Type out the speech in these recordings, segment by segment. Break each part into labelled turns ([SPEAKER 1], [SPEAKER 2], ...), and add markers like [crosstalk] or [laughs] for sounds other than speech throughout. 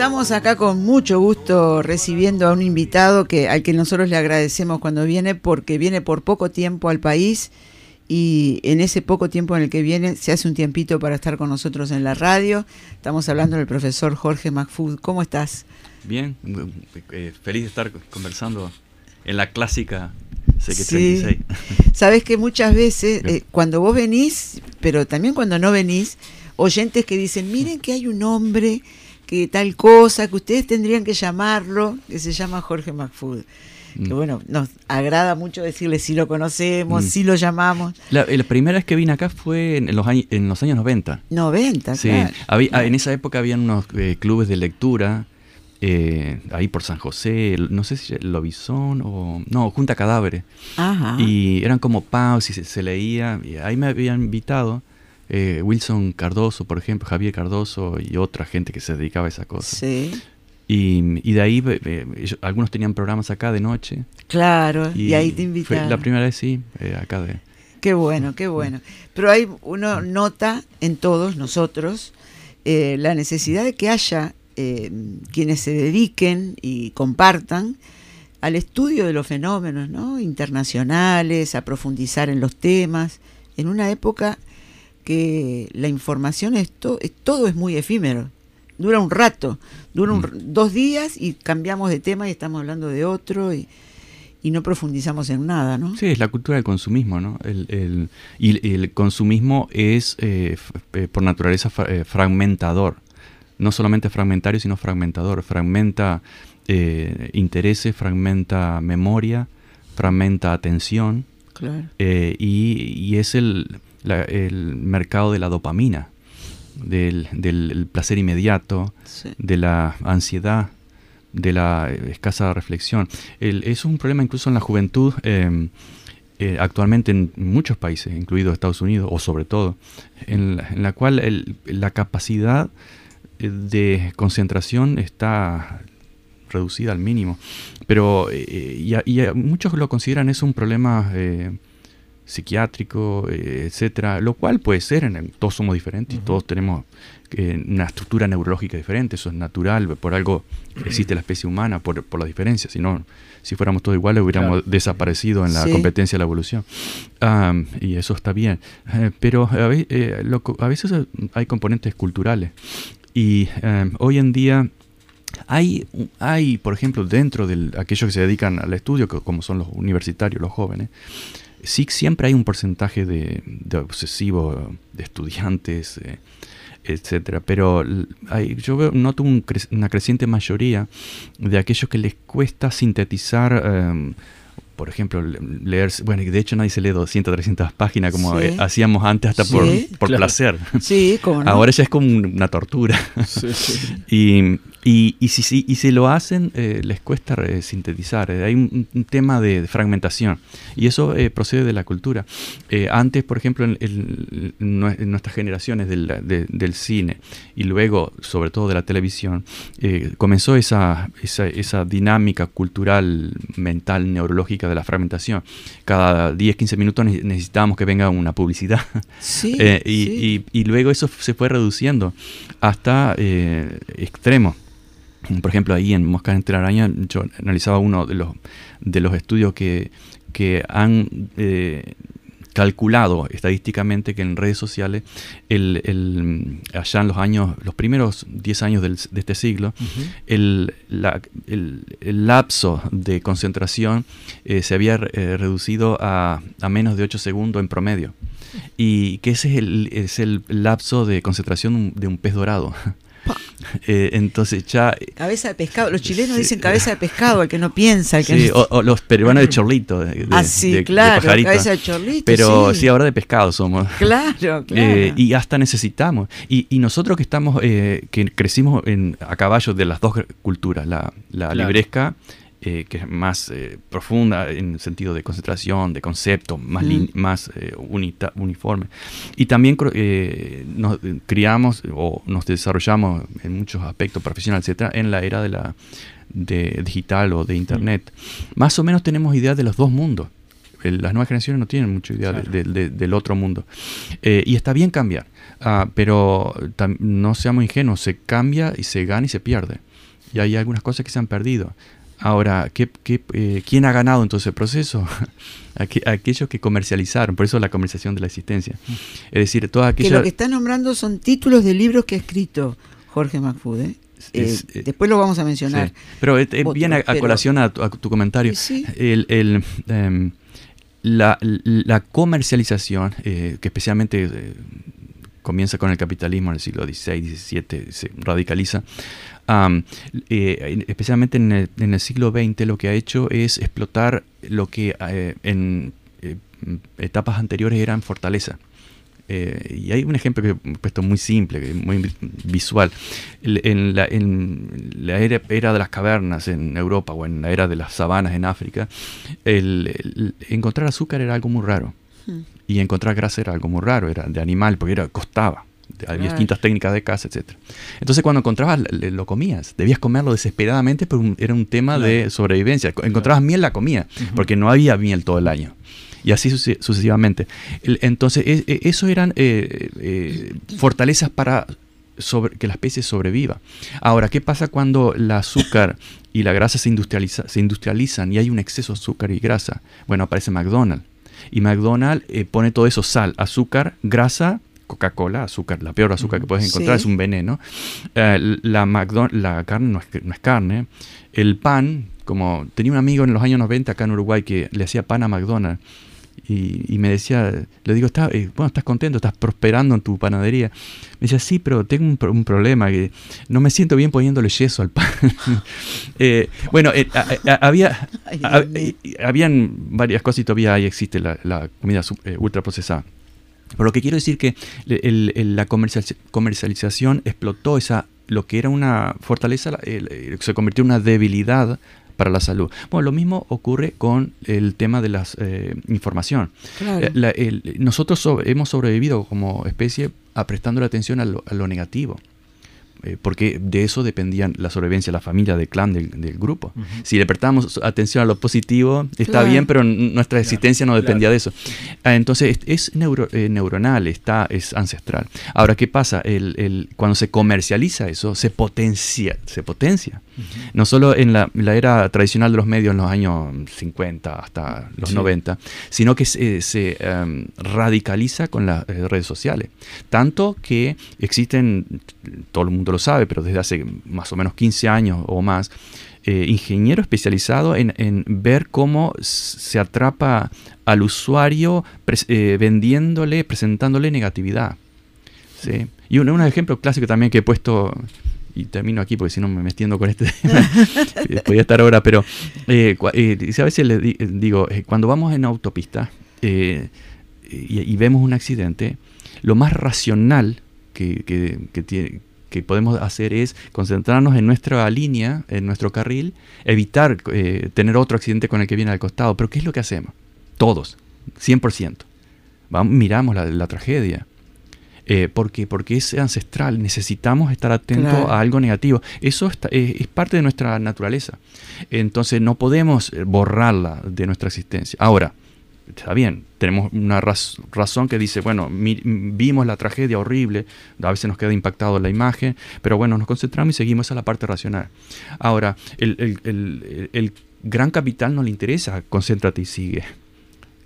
[SPEAKER 1] Estamos acá con mucho gusto recibiendo a un invitado que al que nosotros le agradecemos cuando viene porque viene por poco tiempo al país y en ese poco tiempo en el que viene se hace un tiempito para estar con nosotros en la radio. Estamos hablando del profesor Jorge McFood. ¿Cómo estás?
[SPEAKER 2] Bien, eh, feliz de estar conversando en la clásica CX36. [laughs]
[SPEAKER 1] Sabes que muchas veces eh, cuando vos venís, pero también cuando no venís, oyentes que dicen, miren que hay un hombre que tal cosa, que ustedes tendrían que llamarlo, que se llama Jorge McFood. Que mm. bueno, nos agrada mucho decirle si lo conocemos, mm. si lo llamamos.
[SPEAKER 2] La, primera vez que vine acá fue en los, años, en los años 90.
[SPEAKER 1] 90,
[SPEAKER 2] sí. Había, En esa época habían unos eh, clubes de lectura, eh, ahí por San José, no sé si Lobizón o... No, Junta Cadáveres. Ajá. Y eran como paus y se, se leía, y ahí me habían invitado. Eh, Wilson Cardoso, por ejemplo, Javier Cardoso y otra gente que se dedicaba a esa cosa. Sí. Y, de ahí algunos tenían programas acá de noche.
[SPEAKER 1] Claro, y, ahí te invitaron.
[SPEAKER 2] la primera vez sí, eh, acá de...
[SPEAKER 1] Qué bueno, qué bueno. Pero hay uno nota en todos nosotros eh, la necesidad de que haya quienes se dediquen y compartan al estudio de los fenómenos ¿no? internacionales, a profundizar en los temas, en una época que la información, es todo es muy efímero. Dura un rato, dura mm. dos días y cambiamos de tema y estamos hablando de otro y, no profundizamos en nada, ¿no?
[SPEAKER 2] Sí, es la cultura del consumismo, ¿no? El, y el consumismo es eh, eh, por naturaleza eh, fragmentador. No solamente fragmentario, sino fragmentador. Fragmenta intereses, fragmenta memoria, fragmenta atención. Claro. y, es el, el mercado de la dopamina, del, placer inmediato, de la ansiedad, de la escasa reflexión. es un problema incluso en la juventud, em, eh, actualmente en muchos países, incluido Estados Unidos, o sobre todo, en la, cual la capacidad eh, de concentración está reducida al mínimo. Pero eh, y, muchos lo consideran eso un problema psiquiátrico, eh, etcétera, lo cual puede ser, todos somos diferentes y todos tenemos eh, una estructura neurológica diferente, eso es natural, por algo existe la especie humana, por, por la diferencia, si no, si fuéramos todos iguales hubiéramos desaparecido en la competencia de la evolución. y eso está bien, eh, pero a, veces hay componentes culturales y hoy en día... Hay, hay, por ejemplo, dentro de aquellos que se dedican al estudio, como son los universitarios, los jóvenes, sí siempre hay un porcentaje de, obsesivo de estudiantes, eh, etcétera, pero hay, yo veo, noto una creciente mayoría de aquellos que les cuesta sintetizar em, por ejemplo, leer, bueno, de hecho nadie se lee 200, 300 páginas como eh, hacíamos antes hasta por, por placer.
[SPEAKER 1] Sí, como
[SPEAKER 2] Ahora ya es como una tortura. [laughs] y, y, y, si, y si lo hacen, eh, les cuesta sintetizar. Hay un, tema de, fragmentación. Y eso eh, procede de la cultura. antes, por ejemplo, en, nuestras generaciones del, del, cine y luego, sobre todo, de la televisión, comenzó esa, esa, esa dinámica cultural, mental, neurológica de la fragmentación. Cada 10, 15 minutos necesitábamos que venga una publicidad. [laughs] Eh, y, luego eso se fue reduciendo hasta eh, extremos. Por ejemplo, ahí en Moscas entre araña, yo analizaba uno de los, de los estudios que, que han eh, calculado estadísticamente que en redes sociales, el, allá en los años, los primeros 10 años de este siglo, el, lapso de concentración eh, se había eh, reducido a, a, menos de 8 segundos en promedio. Y que ese es el, es el lapso de concentración de un pez dorado. Eh, entonces ya...
[SPEAKER 1] Cabeza de pescado. Los chilenos dicen cabeza de pescado, el que no piensa.
[SPEAKER 2] sí, O, los peruanos de chorlito. De,
[SPEAKER 1] ah, sí, claro, cabeza de chorlito.
[SPEAKER 2] Pero sí. ahora de pescado somos.
[SPEAKER 1] Claro, claro.
[SPEAKER 2] Eh, y hasta necesitamos. Y, y nosotros que estamos, eh, que crecimos en, a caballo de las dos culturas, la, la libresca eh, que es más eh, profunda en el sentido de concentración, de concepto, más, más eh, uniforme. Y también nos criamos o nos desarrollamos en muchos aspectos profesionales, etcétera, en la era de la de digital o de internet. Más o menos tenemos idea de los dos mundos las nuevas generaciones no tienen mucha idea del otro mundo. Eh, y está bien cambiar, ah, pero no seamos ingenuos, se cambia y se gana y se pierde. Y hay algunas cosas que se han perdido. Ahora, ¿qué, eh, quién ha ganado en todo ese proceso? [laughs] aquellos que comercializaron, por eso la comercialización de la existencia. Es decir, todas aquellas...
[SPEAKER 1] Que lo que está nombrando son títulos de libros que ha escrito Jorge McFood, ¿eh? Eh, después lo vamos a mencionar.
[SPEAKER 2] Pero viene a, colación a tu, comentario. El, em, la, comercialización, que especialmente comienza con el capitalismo en el siglo XVI, XVII, se radicaliza, eh, especialmente en el, siglo XX, lo que ha hecho es explotar lo que eh, en eh, etapas anteriores eran fortaleza. y hay un ejemplo que he puesto muy simple, muy visual. En la, era, de las cavernas en Europa o en la era de las sabanas en África, el, encontrar azúcar era algo muy raro. Hmm. Y encontrar grasa era algo muy raro, era de animal, porque era, costaba había distintas técnicas de caza, etc. Entonces cuando encontrabas, lo comías, debías comerlo desesperadamente, pero era un tema de sobrevivencia. Encontrabas miel, la comía, porque no había miel todo el año. Y así sucesivamente. Entonces, e, e, eso eran eh, eh, fortalezas para que la especie sobreviva. Ahora, ¿qué pasa cuando el azúcar y la grasa se, industrializa, se industrializan y hay un exceso de azúcar y grasa? Bueno, aparece McDonald's. Y McDonald's eh, pone todo eso, sal, azúcar, grasa Coca-Cola, azúcar, la peor azúcar que puedes encontrar es un veneno. Eh, la, la carne no es, carne. El pan, como tenía un amigo en los años 90 acá en Uruguay que le hacía pan a McDonald's. Y, me decía, le digo, está, eh, bueno, estás contento, estás prosperando en tu panadería. Me decía, sí, pero tengo un, problema, que no me siento bien poniéndole yeso al pan. [laughs] Eh, bueno, había, habían varias cosas y todavía ahí existe la, la comida ultra procesada. Pero lo que quiero decir que la comercialización explotó esa lo que era una fortaleza se convirtió en una debilidad para la salud. Bueno, lo mismo ocurre con el tema de la eh, información. Eh, nosotros hemos sobrevivido como especie prestando la atención a lo negativo. Eh, porque de eso dependían la sobrevivencia de la familia, del clan, del, grupo. Si le prestamos atención a lo positivo, está bien, pero nuestra existencia no dependía de eso. Ah, entonces, es, eh, neuronal, está, es ancestral. Ahora, ¿qué pasa? El, cuando se comercializa eso, se potencia. Se potencia. No solo en la, era tradicional de los medios en los años 50 hasta los 90, sino que se, em, radicaliza con las eh, redes sociales. Tanto que existen, todo el mundo lo sabe, pero desde hace más o menos 15 años o más, eh, ingeniero especializado en, ver cómo se atrapa al usuario eh, vendiéndole, presentándole negatividad. ¿sí? Y un, un, ejemplo clásico también que he puesto, y termino aquí porque si no me extiendo con este tema, [laughs] podría estar ahora, pero eh, a veces le digo, cuando vamos en autopista y, vemos un accidente, lo más racional que, que, tiene, que podemos hacer es concentrarnos en nuestra línea, en nuestro carril, evitar eh, tener otro accidente con el que viene al costado. Pero ¿qué es lo que hacemos? Todos, 100%. Vamos, miramos la, tragedia. Eh, porque, porque es ancestral, necesitamos estar atentos a algo negativo. Eso es, parte de nuestra naturaleza. Entonces no podemos borrarla de nuestra existencia. Ahora, está bien, tenemos una razón que dice, bueno, vimos la tragedia horrible, a veces nos queda impactado la imagen, pero bueno, nos concentramos y seguimos a la parte racional. Ahora, el, gran capital no le interesa, concéntrate y sigue.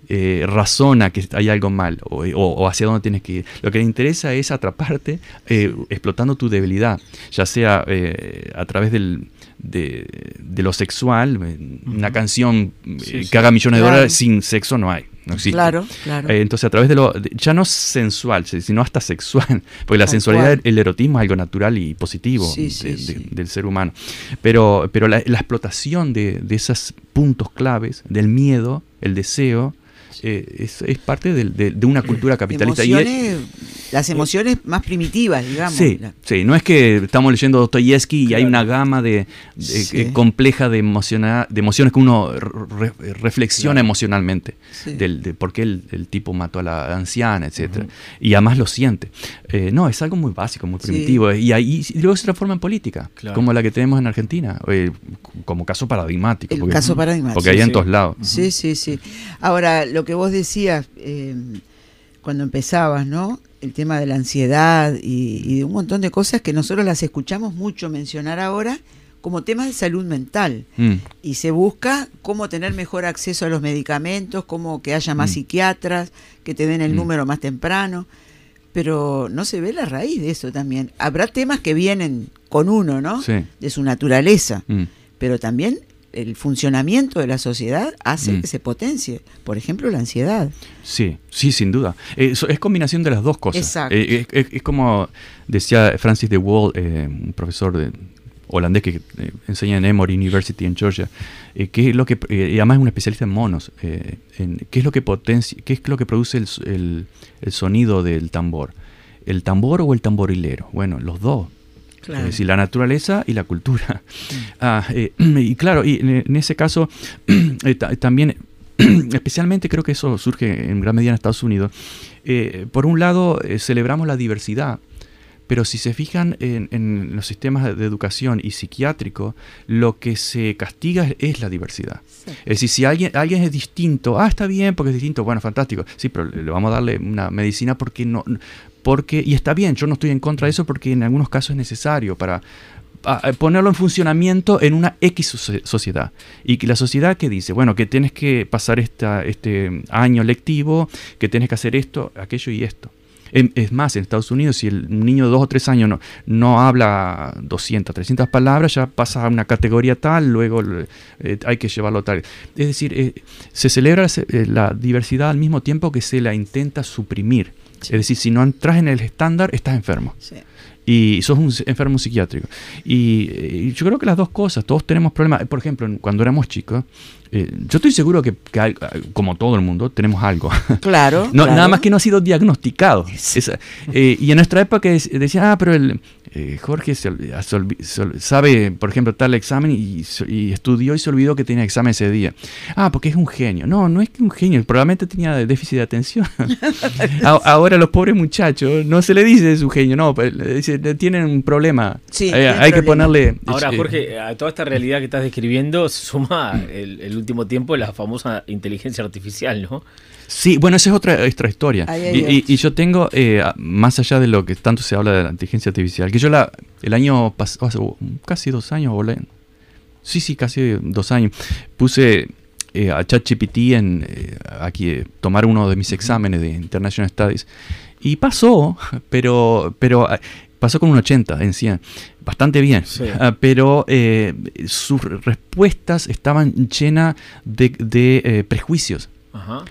[SPEAKER 2] Eh, razona que hay algo mal o, hacia dónde tienes que ir. Lo que le interesa es atraparte eh, explotando tu debilidad, ya sea eh, a través del, de, lo sexual, una canción que haga millones de dólares sin sexo no hay. No existe.
[SPEAKER 1] Claro, claro.
[SPEAKER 2] entonces, a través de lo. ya no sensual, sino hasta sexual. [laughs] Porque la sensualidad, el erotismo es algo natural y positivo del ser humano. Pero, pero la, explotación de, de, esos puntos claves, del miedo, el deseo, eh, es, parte de, una cultura capitalista.
[SPEAKER 1] las emociones más primitivas, digamos.
[SPEAKER 2] Sí, sí, no es que estamos leyendo Dostoyevsky y hay una gama de, compleja de, de emociones que uno reflexiona emocionalmente, del, de por qué el, tipo mató a la anciana, etcétera Y además lo siente. Eh, no, es algo muy básico, muy primitivo. Y ahí luego se transforma en política, como la que tenemos en Argentina, eh, como caso paradigmático.
[SPEAKER 1] El caso paradigmático.
[SPEAKER 2] Porque hay en todos lados.
[SPEAKER 1] Sí, sí, sí. Ahora, lo que vos decías eh, cuando empezabas, ¿no? El tema de la ansiedad y, de un montón de cosas que nosotros las escuchamos mucho mencionar ahora como temas de salud mental. Mm. Y se busca cómo tener mejor acceso a los medicamentos, cómo que haya más mm. psiquiatras, que te den el mm. número más temprano. Pero no se ve la raíz de eso también. Habrá temas que vienen con uno, ¿no? De su naturaleza. Pero también el funcionamiento de la sociedad hace mm. que se potencie. Por ejemplo, la ansiedad.
[SPEAKER 2] Sí, sí, sin duda. Eh, es combinación de las dos cosas. Eh, es, como decía Francis de Waal, eh, un profesor de, holandés que enseña en Emory University en Georgia, que es lo que, y además es un especialista en monos, en, qué es lo que potencia, qué es lo que produce el, el sonido del tambor. ¿El tambor o el tamborilero? Bueno, los dos es decir, la naturaleza y la cultura. Mm. Ah, eh, [clears throat] y claro, y en, ese caso [clears throat] eh, también, [clears throat] especialmente creo que eso surge en gran medida en Estados Unidos. Eh, por un lado, celebramos la diversidad, pero si se fijan en, los sistemas de educación y psiquiátrico, lo que se castiga es la diversidad. Es decir, si alguien, alguien es distinto, ah, está bien porque es distinto, bueno, fantástico, sí, pero le vamos a darle una medicina porque no, porque, y está bien, yo no estoy en contra de eso porque en algunos casos es necesario para ponerlo en funcionamiento en una X sociedad. Y que la sociedad que dice, bueno, que tienes que pasar esta, este año lectivo, que tienes que hacer esto, aquello y esto. Es más, en Estados Unidos, si el niño de dos o tres años no, no habla 200, 300 palabras, ya pasa a una categoría tal, luego eh, hay que llevarlo tal. Es decir, eh, se celebra eh, la diversidad al mismo tiempo que se la intenta suprimir. Es decir, si no entras en el estándar, estás enfermo. Y sos un enfermo psiquiátrico. Y, yo creo que las dos cosas, todos tenemos problemas. Por ejemplo, cuando éramos chicos, eh, yo estoy seguro que, como todo el mundo, tenemos algo.
[SPEAKER 1] Claro. [laughs]
[SPEAKER 2] Nada más que no ha sido diagnosticado. Eh, y en nuestra época decía, ah, pero el, eh, Jorge sabe, por ejemplo, tal examen y, estudió y se olvidó que tenía examen ese día. Ah, porque es un genio. No, no es que un genio, probablemente tenía déficit de atención. [laughs] Ahora los pobres muchachos, no se le dice es un genio, no, pues, le dice, tienen un problema. Sí, hay que ponerle...
[SPEAKER 3] Ahora, Jorge, a toda esta realidad que estás describiendo suma el, el último tiempo la famosa inteligencia artificial, ¿no?
[SPEAKER 2] Sí, bueno, esa es otra, otra historia. y, yo tengo, eh, más allá de lo que tanto se habla de la inteligencia artificial, que yo la, el año pasado, casi dos años, sí, sí, casi dos años, puse eh, a ChatGPT en eh, aquí tomar uno de mis exámenes de International Studies y pasó, [laughs] pero, pero pasó con un 80 en 100, bastante bien, ah, pero eh, sus respuestas estaban llenas de, eh, prejuicios,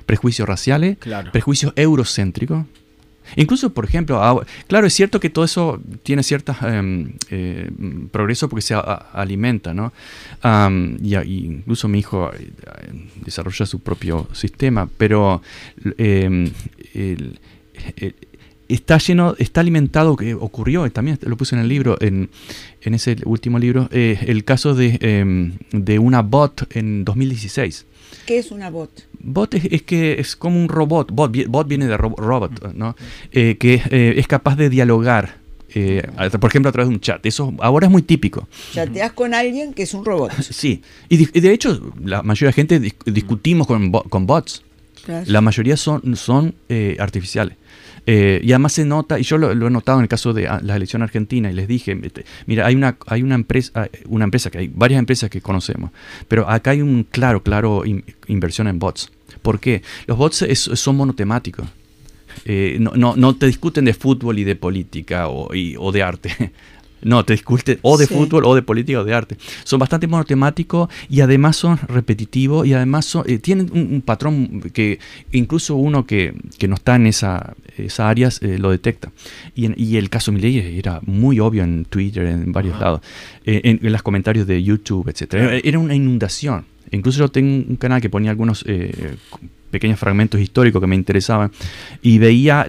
[SPEAKER 2] prejuicios raciales, prejuicios eurocéntricos. Incluso, por ejemplo, claro, es cierto que todo eso tiene cierto em, eh, progreso porque se alimenta, ¿no? y, incluso mi hijo desarrolla su propio sistema, pero em, el, está lleno, está alimentado, que ocurrió, también lo puse en el libro, en, en ese último libro, eh, el caso de, em, de, una bot en 2016.
[SPEAKER 1] ¿Qué es una bot?
[SPEAKER 2] Bot es, que es como un robot, bot, bot viene de robot, ¿no? Eh, que eh, es capaz de dialogar. por ejemplo, a través de un chat. Eso ahora es muy típico.
[SPEAKER 1] Chateas con alguien que es un robot. [laughs]
[SPEAKER 2] Sí. Y de, hecho, la mayoría de gente discutimos con, con bots. La mayoría son, son artificiales. Eh, y además se nota, y yo lo, he notado en el caso de ah, la elección argentina, y les dije, este, mira, hay una, hay una empresa, una empresa que hay varias empresas que conocemos, pero acá hay un claro, claro inversión en bots. ¿Por qué? Los bots son monotemáticos. Eh, no, no, no, te discuten de fútbol y de política o, o de arte. No, te discute o de fútbol o de política o de arte. Son bastante monotemáticos y además son repetitivos y además eh, tienen un, patrón que incluso uno que, no está en esa, esas áreas eh, lo detecta. Y, en, y el caso Milei era muy obvio en Twitter, en varios lados, eh, en, los comentarios de YouTube, etc. Era una inundación. Incluso yo tengo un canal que ponía algunos pequeños fragmentos históricos que me interesaban, y veía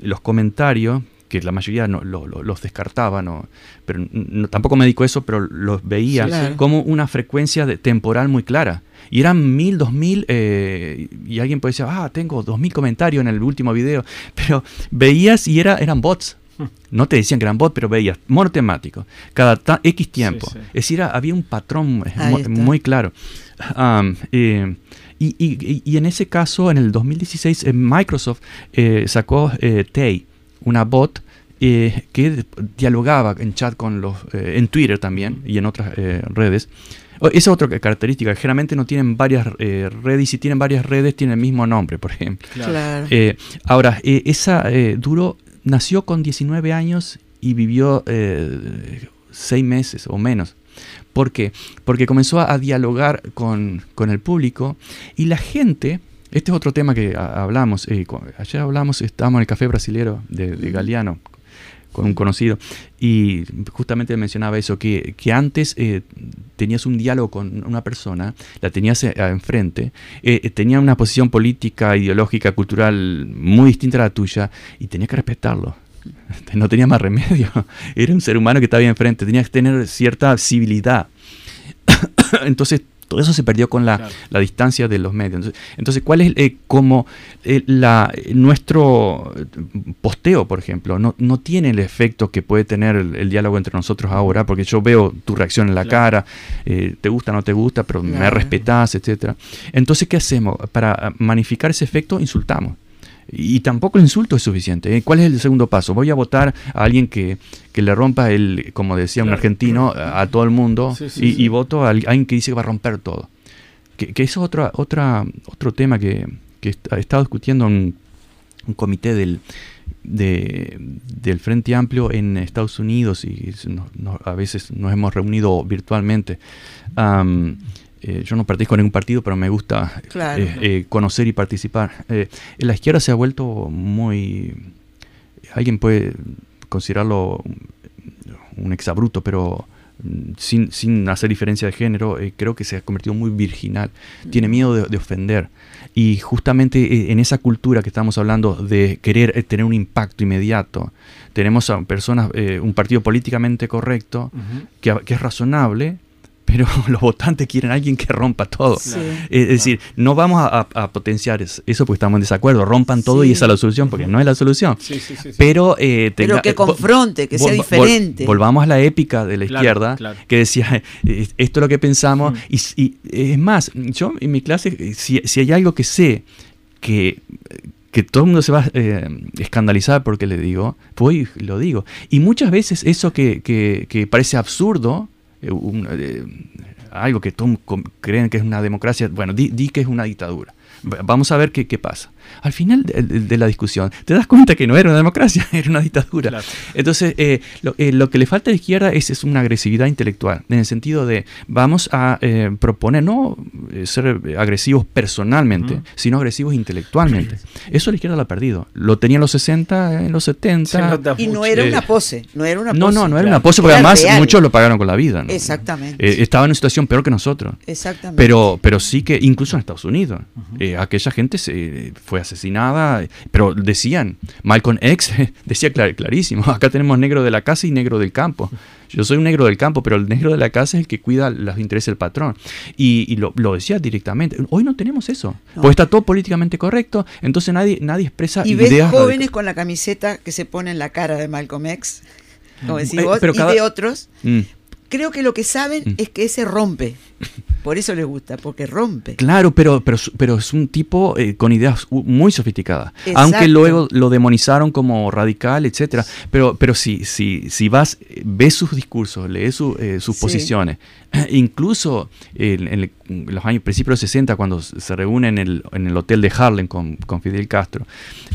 [SPEAKER 2] los comentarios que la mayoría no, los descartaba, no, pero tampoco me dedico a eso, pero los veía como una frecuencia de, temporal muy clara. Y eran mil, dos mil, eh, y alguien puede decir, ah, tengo dos mil comentarios en el último video, [laughs] pero veías y era, eran bots. Hmm. No te decían que eran bots, pero veías monotemático, cada X tiempo. Es decir, había un patrón muy, claro. Eh, y, en ese caso, en el 2016, eh, Microsoft sacó Tay, una bot eh, que dialogaba en chat con los, eh, en Twitter también y en otras eh, redes. Esa es otra característica, generalmente no tienen varias redes y si tienen varias redes tienen el mismo nombre, por ejemplo. ahora, esa Duro nació con 19 años y vivió 6 meses o menos. ¿Por qué? Porque comenzó a, dialogar con, con, el público y la gente este es otro tema que hablamos. Eh, ayer hablamos, estábamos en el café brasilero de, Galeano con un conocido y justamente mencionaba eso, que, antes eh, tenías un diálogo con una persona, la tenías eh, enfrente, tenía una posición política, ideológica, cultural muy distinta a la tuya y tenías que respetarlo. [laughs] No tenía más remedio. [laughs] Era un ser humano que estaba ahí enfrente, tenías que tener cierta civilidad. [coughs] Entonces todo eso se perdió con la, distancia de los medios. Entonces, ¿cuál es eh, como eh, la, nuestro posteo, por ejemplo? No, no tiene el efecto que puede tener el, diálogo entre nosotros ahora, porque yo veo tu reacción en la cara, eh, te gusta, no te gusta, pero me respetas, etc. Entonces, ¿qué hacemos? Para magnificar ese efecto, insultamos. Y tampoco el insulto es suficiente. ¿eh? ¿Cuál es el segundo paso? Voy a votar a alguien que, le rompa el, como decía un argentino, a, todo el mundo y, voto a alguien que dice que va a romper todo. Que, es otra, otra, otro tema que, que he estado discutiendo en un comité del, del Frente Amplio en Estados Unidos y a veces nos hemos reunido virtualmente. Eh, yo no participo en ningún partido, pero me gusta eh, eh, conocer y participar. la izquierda se ha vuelto muy... Alguien puede considerarlo un exabruto, pero mm, sin, sin hacer diferencia de género, creo que se ha convertido muy virginal. Tiene miedo de, ofender. Y justamente en esa cultura que estamos hablando de querer tener un impacto inmediato, tenemos a personas, un partido políticamente correcto, que, que, es razonable, pero [laughs] los votantes quieren a alguien que rompa todo. Es decir, no vamos a, potenciar eso porque estamos en desacuerdo, rompan todo y esa es la solución, porque no es la solución. Pero,
[SPEAKER 1] eh, pero que confronte, que sea diferente.
[SPEAKER 2] volvamos a la épica de la izquierda, que decía, [laughs] eh, esto es lo que pensamos, y, es más, yo en mi clase, si, hay algo que sé que que todo el mundo se va a eh, escandalizar porque le digo, pues lo digo. Y muchas veces eso que, que parece absurdo, eh, eh, algo que todos creen que es una democracia, bueno, di, di que es una dictadura. Vamos a ver qué pasa al final de, la discusión te das cuenta que no era una democracia, [laughs] era una dictadura. Entonces, eh, eh, lo, que le falta a la izquierda es, es, una agresividad intelectual, en el sentido de vamos a eh, proponer no ser agresivos personalmente, sino agresivos intelectualmente. Eso la izquierda lo ha perdido. Lo tenía en los 60, en los 70.
[SPEAKER 1] y no era una pose, no era una pose.
[SPEAKER 2] No, no, no era una pose, porque además muchos lo pagaron con la vida.
[SPEAKER 1] Exactamente.
[SPEAKER 2] estaba en una situación peor que nosotros.
[SPEAKER 1] Exactamente.
[SPEAKER 2] Pero, pero sí que, incluso en Estados Unidos, aquella gente se, fue asesinada, pero decían, Malcolm X [laughs] decía clarísimo, [laughs] acá tenemos negro de la casa y negro del campo. Yo soy un negro del campo, pero el negro de la casa es el que cuida los intereses del patrón. Y, lo, decía directamente. Hoy no tenemos eso. Pues está todo políticamente correcto, entonces nadie, nadie expresa
[SPEAKER 1] y ves jóvenes con la camiseta que se pone en la cara de Malcolm X, como decís eh, vos, y de otros. Mm. Creo que lo que saben mm. es que ese rompe. [laughs] Por eso les gusta, porque rompe.
[SPEAKER 2] Claro, pero, pero, pero es un tipo eh, con ideas muy sofisticadas. Aunque luego lo demonizaron como radical, etcétera. Pero, pero si, si, si vas, ves sus discursos, lees eh, sus posiciones, [clears throat] incluso en, los años principios de los 60, cuando se reúne en el, en el hotel de Harlem con, con Fidel Castro,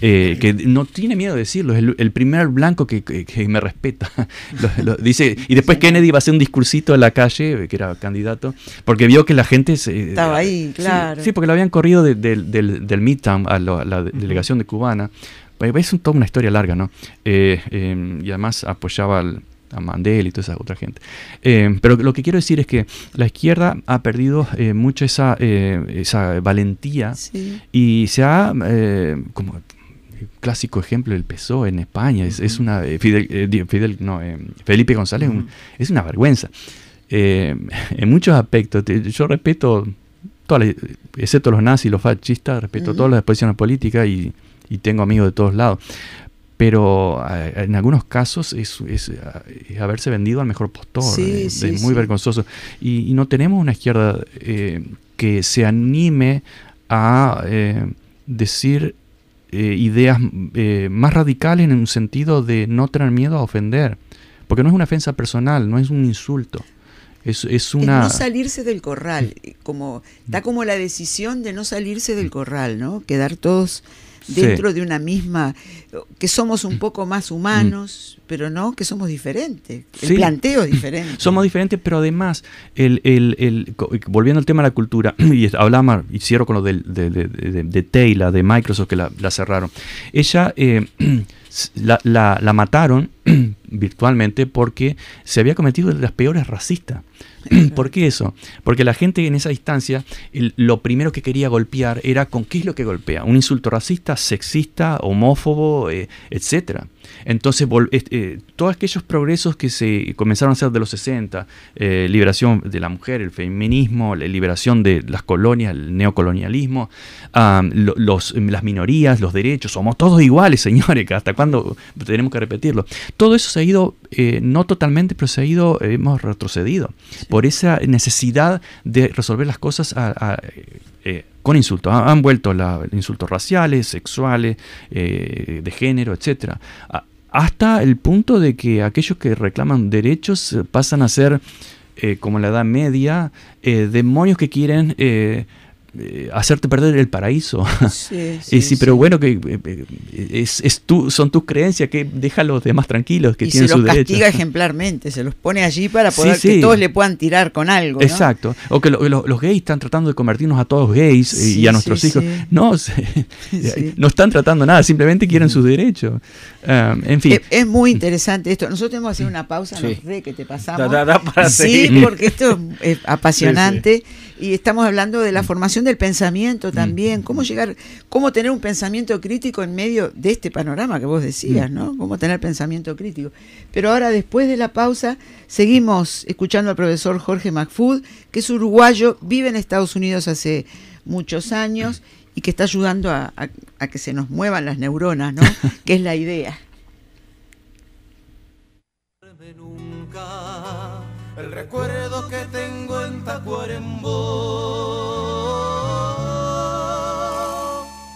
[SPEAKER 2] eh, que no tiene miedo de decirlo, es el, primer blanco que, me respeta. [laughs] dice, y después Kennedy va a hacer un discursito en la calle, que era candidato, porque vio que la gente se,
[SPEAKER 1] estaba ahí, claro.
[SPEAKER 2] Sí, porque lo habían corrido del, del Midtown a, la delegación de cubana. Es un, toda una historia larga, ¿no? Eh, em, y además apoyaba al, a Mandela y toda esa otra gente. Eh, pero lo que quiero decir es que la izquierda ha perdido eh, mucho esa, esa valentía y se ha, como clásico ejemplo, el PSOE en España, es, una, Fidel, no, Felipe González es una vergüenza. [laughs] en muchos aspectos, yo respeto, excepto los nazis, los fascistas, respeto todas las exposiciones políticas y, y tengo amigos de todos lados pero eh, en algunos casos es, eh, haberse vendido al mejor postor, eh, es, muy vergonzoso. Y, no tenemos una izquierda que se anime a decir ideas más radicales en un sentido de no tener miedo a ofender, porque no es una ofensa personal, no es un insulto. Es, es una...
[SPEAKER 1] no salirse del corral, como, está como la decisión de no salirse del corral, ¿no? Quedar todos dentro de una misma, que somos un poco más humanos, pero no que somos diferentes. El planteo es [clears throat] diferente.
[SPEAKER 2] somos diferentes, pero además, el, el, el, volviendo al tema de la cultura, [clears throat] y hablamos, y cierro con lo de, de, de, de Taylor, de Microsoft, que la, cerraron. Ella eh, [clears throat] la, la, la mataron virtualmente porque se había cometido de las peores racistas. [clears throat] ¿Por qué eso? Porque la gente en esa distancia lo primero que quería golpear era con qué es lo que golpea. Un insulto racista, sexista, homófobo, eh, etcétera. Entonces, eh, todos aquellos progresos que se comenzaron a hacer de los 60, eh, liberación de la mujer, el feminismo, la liberación de las colonias, el neocolonialismo, los, las minorías, los derechos, somos todos iguales, [laughs] señores, ¿hasta cuándo tenemos que repetirlo? Todo eso se ha ido, eh, no totalmente, pero se ha ido, hemos retrocedido por esa necesidad de resolver las cosas con insultos. Han vuelto los insultos raciales, sexuales, de género, etc hasta el punto de que aquellos que reclaman derechos eh, pasan a ser, eh, como la Edad Media, eh, demonios que quieren eh, hacerte perder el paraíso. Sí, [laughs] sí, sí pero bueno, que eh, eh, es, es tu, son tus creencias, que deja a los demás tranquilos, que y tienen se los
[SPEAKER 1] castiga ejemplarmente, se los pone allí para poder que todos le puedan tirar con algo.
[SPEAKER 2] Exacto. O que los gays están tratando de convertirnos a todos gays y a nuestros hijos. No, [laughs] no están tratando nada, simplemente quieren sus derechos. Um, en fin.
[SPEAKER 1] Es, muy interesante esto. Nosotros tenemos que hacer una pausa, no sé que te pasamos. sí, porque esto es apasionante y estamos hablando de la formación del pensamiento mm. también, cómo llegar, cómo tener un pensamiento crítico en medio de este panorama que vos decías, mm. ¿no? Cómo tener pensamiento crítico. Pero ahora, después de la pausa, seguimos escuchando al profesor Jorge McFood, que es uruguayo, vive en Estados Unidos hace muchos años y que está ayudando a, a que se nos muevan las neuronas, ¿no? [laughs] que es la idea.
[SPEAKER 4] El recuerdo que tengo en Tacuarembó.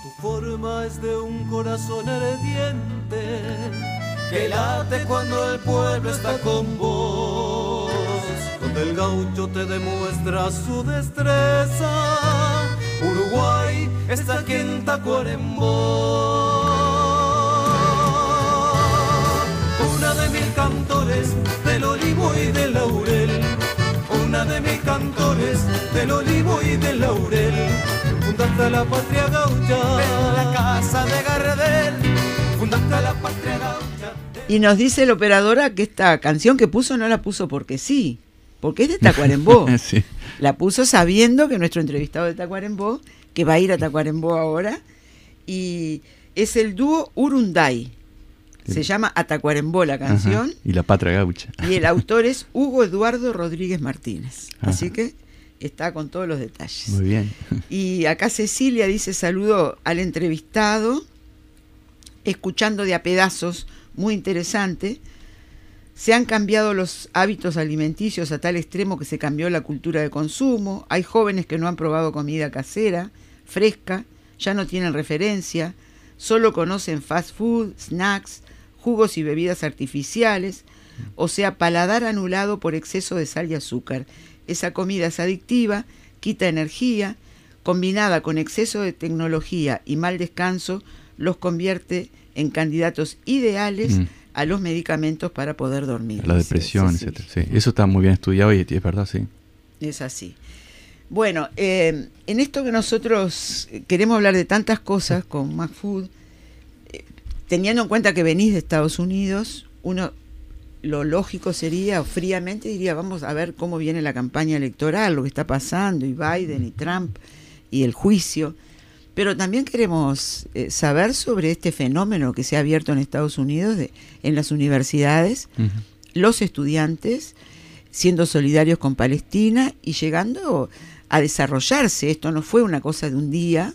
[SPEAKER 4] Tu forma es de un corazón ardiente que late cuando el pueblo está con vos, donde el gaucho te demuestra su destreza. Uruguay está aquí en Tacuarembó. Cantores del olivo y del laurel, fundaste la patria gaucha, en la casa de Gardel, fundaste la patria gaucha.
[SPEAKER 1] Y nos dice la operadora que esta canción que puso no la puso porque sí, porque es de Tacuarembó. [laughs] La puso sabiendo que nuestro entrevistado de Tacuarembó, que va a ir a Tacuarembó ahora, y es el dúo Urunday. Se llama Atacuarembó la canción.
[SPEAKER 2] Y la patria gaucha.
[SPEAKER 1] Y el autor es Hugo Eduardo Rodríguez Martínez. Así que está con todos los detalles.
[SPEAKER 2] Muy bien.
[SPEAKER 1] Y acá Cecilia dice saludo al entrevistado, escuchando de a pedazos, muy interesante. Se han cambiado los hábitos alimenticios a tal extremo que se cambió la cultura de consumo. Hay jóvenes que no han probado comida casera, fresca, ya no tienen referencia, solo conocen fast food, snacks, jugos y bebidas artificiales, o sea, paladar anulado por exceso de sal y azúcar. Esa comida es adictiva, quita energía, combinada con exceso de tecnología y mal descanso, los convierte en candidatos ideales mm. a los medicamentos para poder dormir.
[SPEAKER 2] La depresión, etc. Eso está muy bien estudiado y es verdad, sí.
[SPEAKER 1] Es así. Bueno, eh, en esto que nosotros queremos hablar de tantas cosas con MacFood, teniendo en cuenta que venís de Estados Unidos, uno lo lógico sería, fríamente diría, vamos a ver cómo viene la campaña electoral, lo que está pasando, y Biden y Trump y el juicio. Pero también queremos eh, saber sobre este fenómeno que se ha abierto en Estados Unidos, de, en las universidades, los estudiantes siendo solidarios con Palestina y llegando a desarrollarse. Esto no fue una cosa de un día,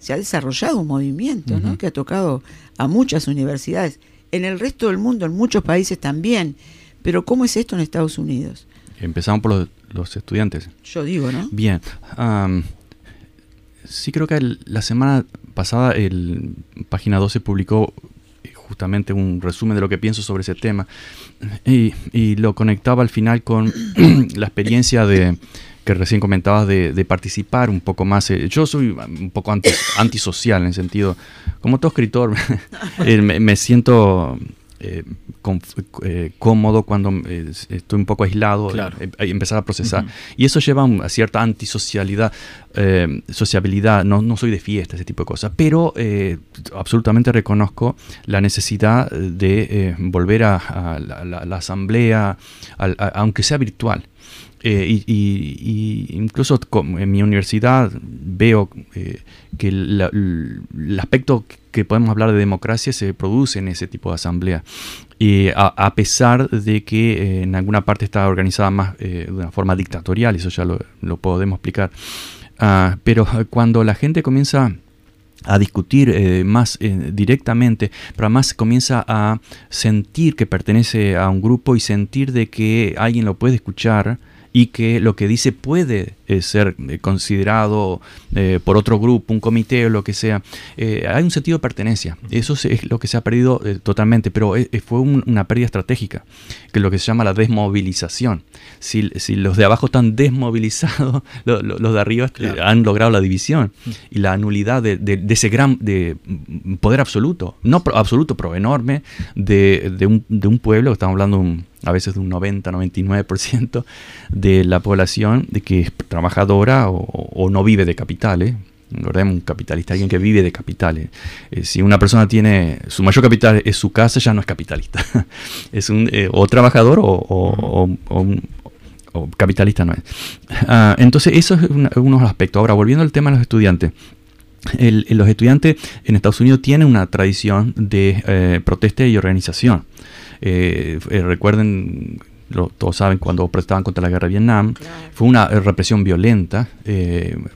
[SPEAKER 1] se ha desarrollado un movimiento ¿no? que ha tocado a muchas universidades. En el resto del mundo, en muchos países también. Pero ¿cómo es esto en Estados Unidos?
[SPEAKER 2] Empezamos por los, estudiantes.
[SPEAKER 1] Yo digo, ¿no?
[SPEAKER 2] Bien. sí creo que la semana pasada el Página 12 publicó justamente un resumen de lo que pienso sobre ese tema y, y lo conectaba al final con [clears throat] la experiencia de que recién comentabas de, participar un poco más. Eh, yo soy un poco anti, [laughs] antisocial en el sentido, como todo escritor, [laughs] eh, [laughs] me, siento eh, cómodo cuando estoy un poco aislado, empezar a procesar. Y eso lleva a cierta antisocialidad, sociabilidad, no, no, soy de fiesta, ese tipo de cosas, pero absolutamente reconozco la necesidad de volver a, la, asamblea, aunque sea virtual. Eh, y, incluso en mi universidad veo eh, que el aspecto que podemos hablar de democracia se produce en ese tipo de asamblea. Y a, pesar de que eh, en alguna parte está organizada más de una forma dictatorial, eso ya lo, podemos explicar. Ah, pero cuando la gente comienza a discutir más directamente, pero además comienza a sentir que pertenece a un grupo y sentir de que alguien lo puede escuchar, y que lo que dice puede eh, ser eh, considerado eh, por otro grupo, un comité o lo que sea. hay un sentido de pertenencia. Eso es lo que se ha perdido totalmente, pero fue una pérdida estratégica, que es lo que se llama la desmovilización. Si, los de abajo están desmovilizados, [laughs] los de arriba han logrado la división y la anulidad de, ese gran de poder absoluto, no absoluto, pero enorme, de, un, de un pueblo, estamos hablando de un a veces de un 90-99% de la población de que es trabajadora o, no vive de capitales. Recordemos, un capitalista, alguien que vive de capitales. Eh, si una persona tiene, su mayor capital es su casa, ya no es capitalista. [laughs] es un eh, o trabajador o, capitalista no es. Ah, entonces, eso es uno de los aspectos. Ahora, volviendo al tema de los estudiantes. los estudiantes en Estados Unidos tienen una tradición de eh, protesta y organización. Eh, eh, recuerden, todos saben, cuando protestaban contra la guerra de Vietnam, fue una eh, represión violenta.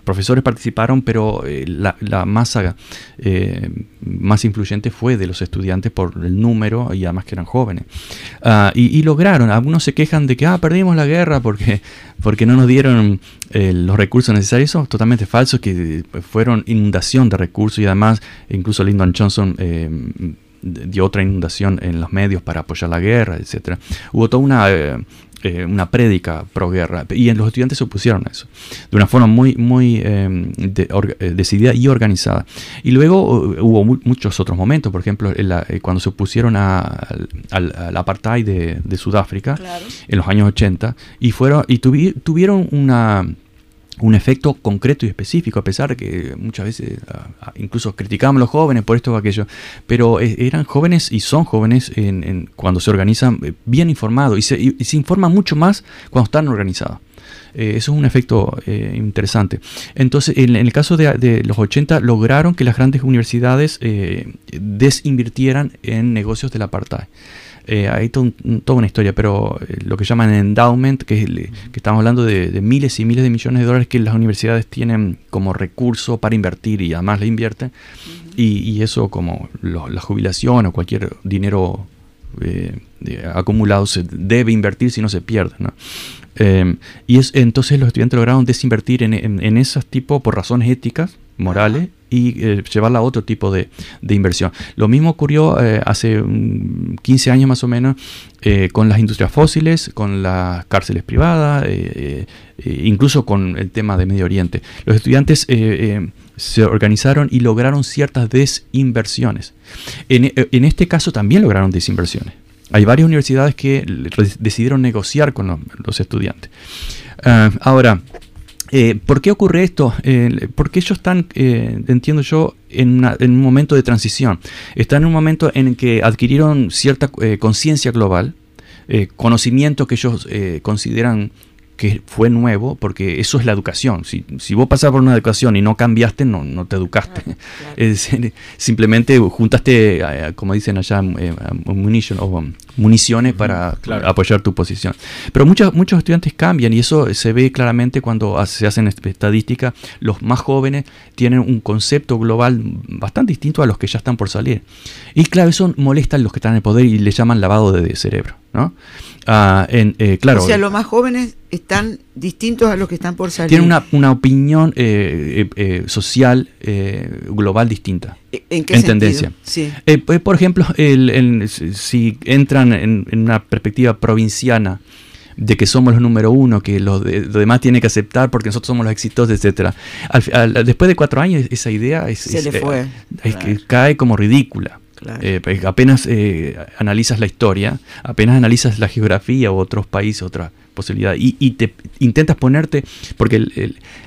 [SPEAKER 2] profesores participaron, pero la, masa más influyente fue de los estudiantes por el número y además que eran jóvenes. Ah, y, lograron, algunos se quejan de que ah, perdimos la guerra porque, porque no nos dieron los recursos necesarios. Eso es totalmente falso, que fueron inundación de recursos y además incluso Lyndon Johnson dio otra inundación en los medios para apoyar la guerra, etc. Hubo toda una, eh, eh, una prédica pro guerra y los estudiantes se opusieron a eso de una forma muy, muy eh, decidida y organizada. Y luego hubo muchos otros momentos, por ejemplo, cuando se opusieron al apartheid de, Sudáfrica en los años 80 y, fueron, y tuvieron una un efecto concreto y específico, a pesar de que muchas veces incluso criticamos a los jóvenes por esto o aquello, pero eh, eran jóvenes y son jóvenes en, cuando se organizan eh, bien informados y se, se informan mucho más cuando están organizados. Eh, eso es un efecto interesante. Entonces, en, el caso de, los 80, lograron que las grandes universidades desinvirtieran en negocios del apartheid. Eh, hay toda una historia, pero eh, lo que llaman endowment, que, es que estamos hablando de, miles y miles de millones de dólares que las universidades tienen como recurso para invertir y además le invierten, y, eso como la jubilación o cualquier dinero eh, acumulado se debe invertir si no se pierde. y es, entonces los estudiantes lograron desinvertir en, en, esos tipos por razones éticas, morales, y eh, llevarla a otro tipo de, inversión. Lo mismo ocurrió eh, hace 15 años más o menos eh, con las industrias fósiles, con las cárceles privadas, incluso con el tema de Medio Oriente. Los estudiantes se organizaron y lograron ciertas desinversiones. En, en este caso también lograron desinversiones. Hay varias universidades que decidieron negociar con los, estudiantes. Ah, ahora, eh, ¿Por qué ocurre esto? Eh, porque ellos están, eh, entiendo yo, en, un momento de transición. Están en un momento en el que adquirieron cierta conciencia global, eh, conocimiento que ellos eh, consideran que fue nuevo, porque eso es la educación. Si, si vos pasás por una educación y no cambiaste, no, no te educaste. [laughs] Es simplemente juntaste, eh, como dicen allá, eh, munition, o, um, municiones para apoyar tu posición. Pero muchos, muchos estudiantes cambian y eso se ve claramente cuando se hacen estadísticas. Los más jóvenes tienen un concepto global bastante distinto a los que ya están por salir. Y claro, eso molesta a los que están en el poder y le llaman lavado de cerebro. ¿No?
[SPEAKER 1] Ah, en, eh, claro, o sea, los más jóvenes están distintos a los que están por salir.
[SPEAKER 2] Tienen una, una opinión eh, eh, social global distinta.
[SPEAKER 1] ¿En qué
[SPEAKER 2] tendencia.
[SPEAKER 1] Sí.
[SPEAKER 2] Pues, por ejemplo, el, si entran en, una perspectiva provinciana, de que somos los número uno, que los, demás tienen que aceptar porque nosotros somos los exitosos, etcétera. después de cuatro años esa idea es,
[SPEAKER 1] Se le fue.
[SPEAKER 2] que cae como ridícula. Eh, apenas eh, analizas la historia, apenas analizas la geografía o otros países, otra posibilidad, y, te intentas ponerte, porque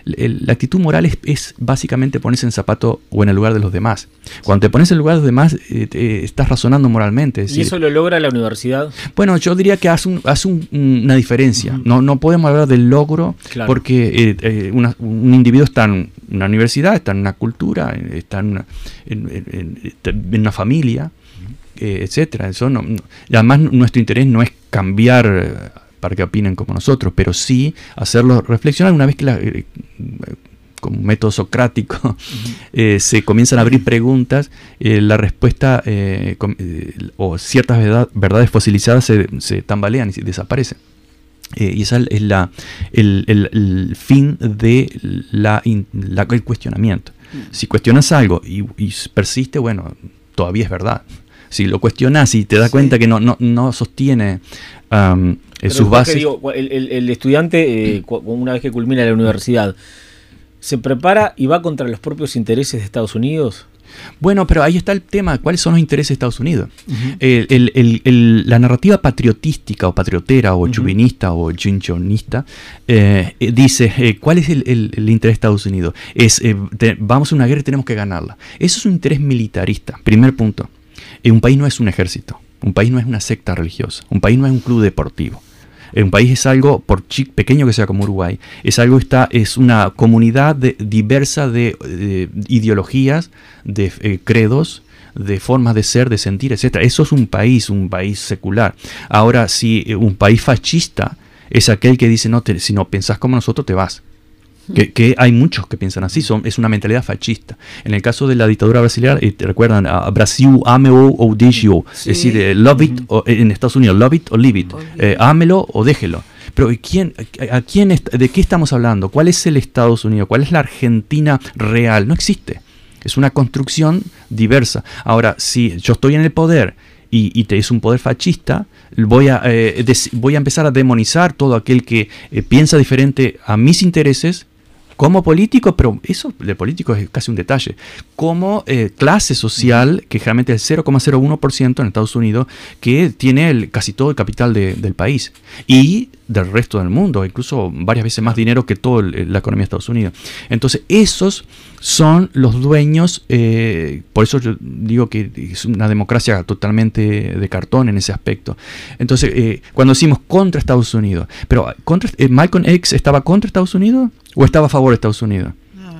[SPEAKER 2] la actitud moral es, básicamente ponerse en zapato o en el lugar de los demás. Cuando te pones en el lugar de los demás, eh, estás razonando moralmente.
[SPEAKER 3] ¿Y eso lo logra la universidad?
[SPEAKER 2] Bueno, yo diría que hace, una diferencia. no, no podemos hablar del logro, porque un individuo está en una universidad, está en una cultura, está en una, en, una familia, eh, etcétera. Eso no, además nuestro interés no es cambiar eh, para que opinen como nosotros, pero sí hacerlo reflexionar una vez que la, eh, como método socrático [laughs] se comienzan a abrir preguntas, la respuesta o ciertas verdades fosilizadas se, se tambalean y desaparecen. Eh, y ese es la, el, fin de la, el cuestionamiento. Mm. Si cuestionas algo y, persiste, bueno, todavía es verdad. Si lo cuestionas y te das cuenta que no, no, no sostiene um, sus bases.
[SPEAKER 3] el, estudiante, eh, [clears throat] una vez que culmina la universidad, ¿se prepara y va contra los propios intereses de Estados Unidos?
[SPEAKER 2] Bueno, pero ahí está el tema, ¿cuáles son los intereses de Estados Unidos? la narrativa patriotística o patriotera o chuvinista o chinchonista eh, eh, dice, eh, ¿cuál es el, interés de Estados Unidos? Es, vamos a una guerra y tenemos que ganarla. Eso es un interés militarista, primer punto. un país no es un ejército, un país no es una secta religiosa, un país no es un club deportivo un país es algo, por pequeño que sea como Uruguay, es algo está, es una comunidad diversa de, ideologías, de eh, credos, de formas de ser, de sentir, etc. Eso es un país, un país secular. Ahora, si eh, un país fascista es aquel que dice, no, si no pensás como nosotros, te vas. Que, hay muchos que piensan así, son, es una mentalidad fascista. En el caso de la dictadura brasileña, eh, te recuerdan a Brasil, ameo o déjelo, es decir, eh, love it, o, eh, en Estados Unidos, love it o leave it, ámelo o déjelo. Pero ¿quién, a, quién ¿de qué estamos hablando? ¿Cuál es el Estados Unidos? ¿Cuál es la Argentina real? No existe. Es una construcción diversa. Ahora, si yo estoy en el poder y, te es un poder fascista, voy a, voy a empezar a demonizar todo aquel que piensa diferente a mis intereses como político, pero eso de político es casi un detalle, como eh, clase social, que generalmente es el 0,01% en Estados Unidos, que tiene el, casi todo el capital del país. Y del resto del mundo, incluso varias veces más dinero que toda la economía de Estados Unidos. Entonces, esos son los dueños, eh, por eso yo digo que es una democracia totalmente de cartón en ese aspecto. Entonces, eh, cuando decimos contra Estados Unidos, pero contra, eh, Malcolm X estaba contra Estados Unidos o estaba a favor de Estados Unidos?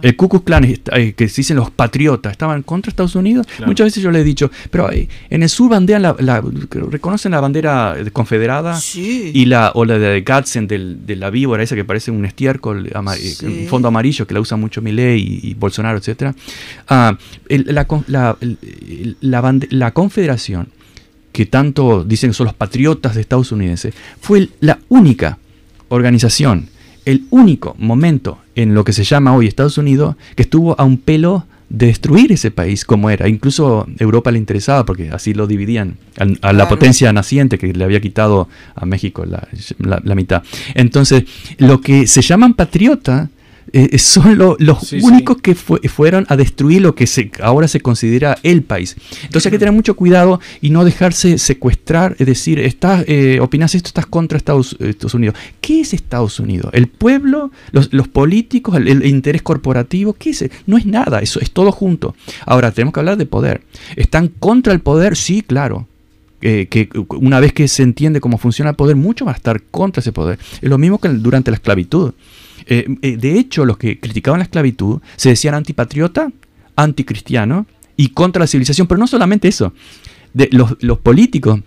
[SPEAKER 2] El Ku Klux Klan, eh, que se dicen los patriotas, estaban contra Estados Unidos. Muchas veces yo le he dicho, pero eh, en el sur bandean la, reconocen la bandera confederada y la o la de Gadsden de la víbora esa que parece un estiércol, eh, un fondo amarillo que la usa mucho Milei y, Bolsonaro, etcétera. Ah, la, la confederación que tanto dicen que son los patriotas de Estados Unidos, fue la única organización el único momento en lo que se llama hoy Estados Unidos que estuvo a un pelo de destruir ese país como era. Incluso Europa le interesaba porque así lo dividían a, la potencia naciente que le había quitado a México la, mitad. Entonces, lo que se llaman patriota eh, eh, son los únicos que fueron a destruir lo que se, ahora se considera el país. Entonces hay que tener mucho cuidado y no dejarse secuestrar, es decir, estás, eh, opinas esto, estás contra Estados, Unidos. ¿Qué es Estados Unidos? ¿El pueblo? ¿Los, políticos? El, interés corporativo? ¿Qué es? No es nada, eso es todo junto. Ahora, tenemos que hablar de poder. ¿Están contra el poder? Sí, claro que una vez que se entiende cómo funciona el poder, mucho va a estar contra ese poder. Es lo mismo que durante la esclavitud. De hecho, los que criticaban la esclavitud se decían antipatriota, anticristiano y contra la civilización, pero no solamente eso. Los, políticos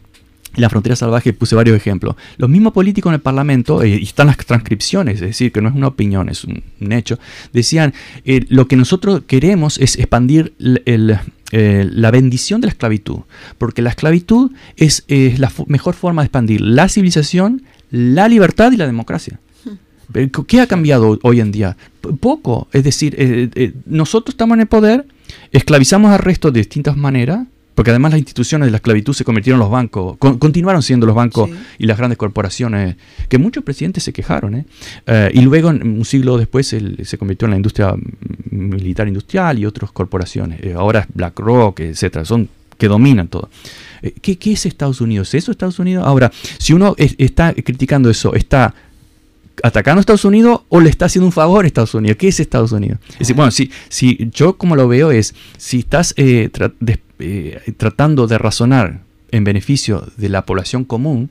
[SPEAKER 2] la frontera salvaje puse varios ejemplos. Los mismos políticos en el Parlamento, eh, y están las transcripciones, es decir, que no es una opinión, es un, hecho, decían, eh, lo que nosotros queremos es expandir eh, la bendición de la esclavitud, porque la esclavitud es, la mejor forma de expandir la civilización, la libertad y la democracia. ¿Qué ha cambiado hoy en día? Poco. Es decir, nosotros estamos en el poder, esclavizamos al resto de distintas maneras, porque además las instituciones de la esclavitud se convirtieron en los bancos, continuaron siendo los bancos y las grandes corporaciones, que muchos presidentes se quejaron. ¿eh? Eh, y luego, un siglo después, se convirtió en la industria militar industrial y otras corporaciones. Eh, ahora es BlackRock, etcétera, son que dominan todo. ¿Qué, es Estados Unidos? ¿Eso Estados Unidos? Ahora, si uno está criticando eso, está atacando a Estados Unidos o le está haciendo un favor a Estados Unidos. ¿Qué es Estados Unidos? Es decir, bueno, si, si yo como lo veo es, si estás eh, eh, tratando de razonar en beneficio de la población común,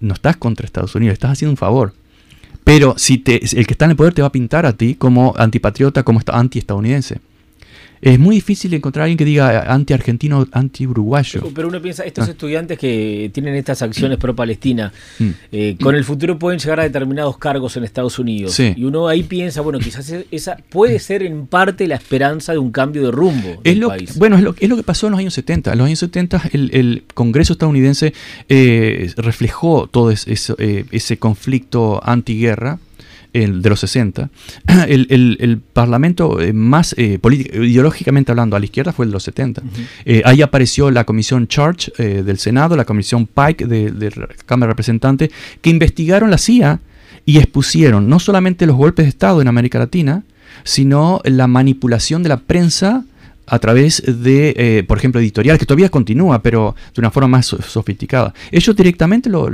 [SPEAKER 2] no estás contra Estados Unidos, estás haciendo un favor. Pero si te, el que está en el poder te va a pintar a ti como antipatriota, como anti-estadounidense. Es muy difícil encontrar a alguien que diga anti-argentino, anti-uruguayo.
[SPEAKER 3] Pero uno piensa, estos ah. estudiantes que tienen estas acciones pro-Palestina, mm. eh, con el futuro pueden llegar a determinados cargos en Estados Unidos. Y uno ahí piensa, bueno, quizás esa puede ser en parte la esperanza de un cambio de rumbo
[SPEAKER 2] del país. Bueno, es lo, es lo, que pasó en los años 70. En los años 70 el, Congreso estadounidense eh, reflejó todo eh, ese conflicto antiguerra el, de los 60, [clears throat] el, parlamento eh, más eh, ideológicamente hablando a la izquierda fue el de los 70. Eh, ahí apareció la comisión Charge del Senado, la comisión Pike de, de, la Cámara de Representantes, que investigaron la CIA y expusieron no solamente los golpes de Estado en América Latina, sino la manipulación de la prensa a través de, eh, por ejemplo, editoriales, que todavía continúa, pero de una forma más sofisticada. Ellos directamente lo,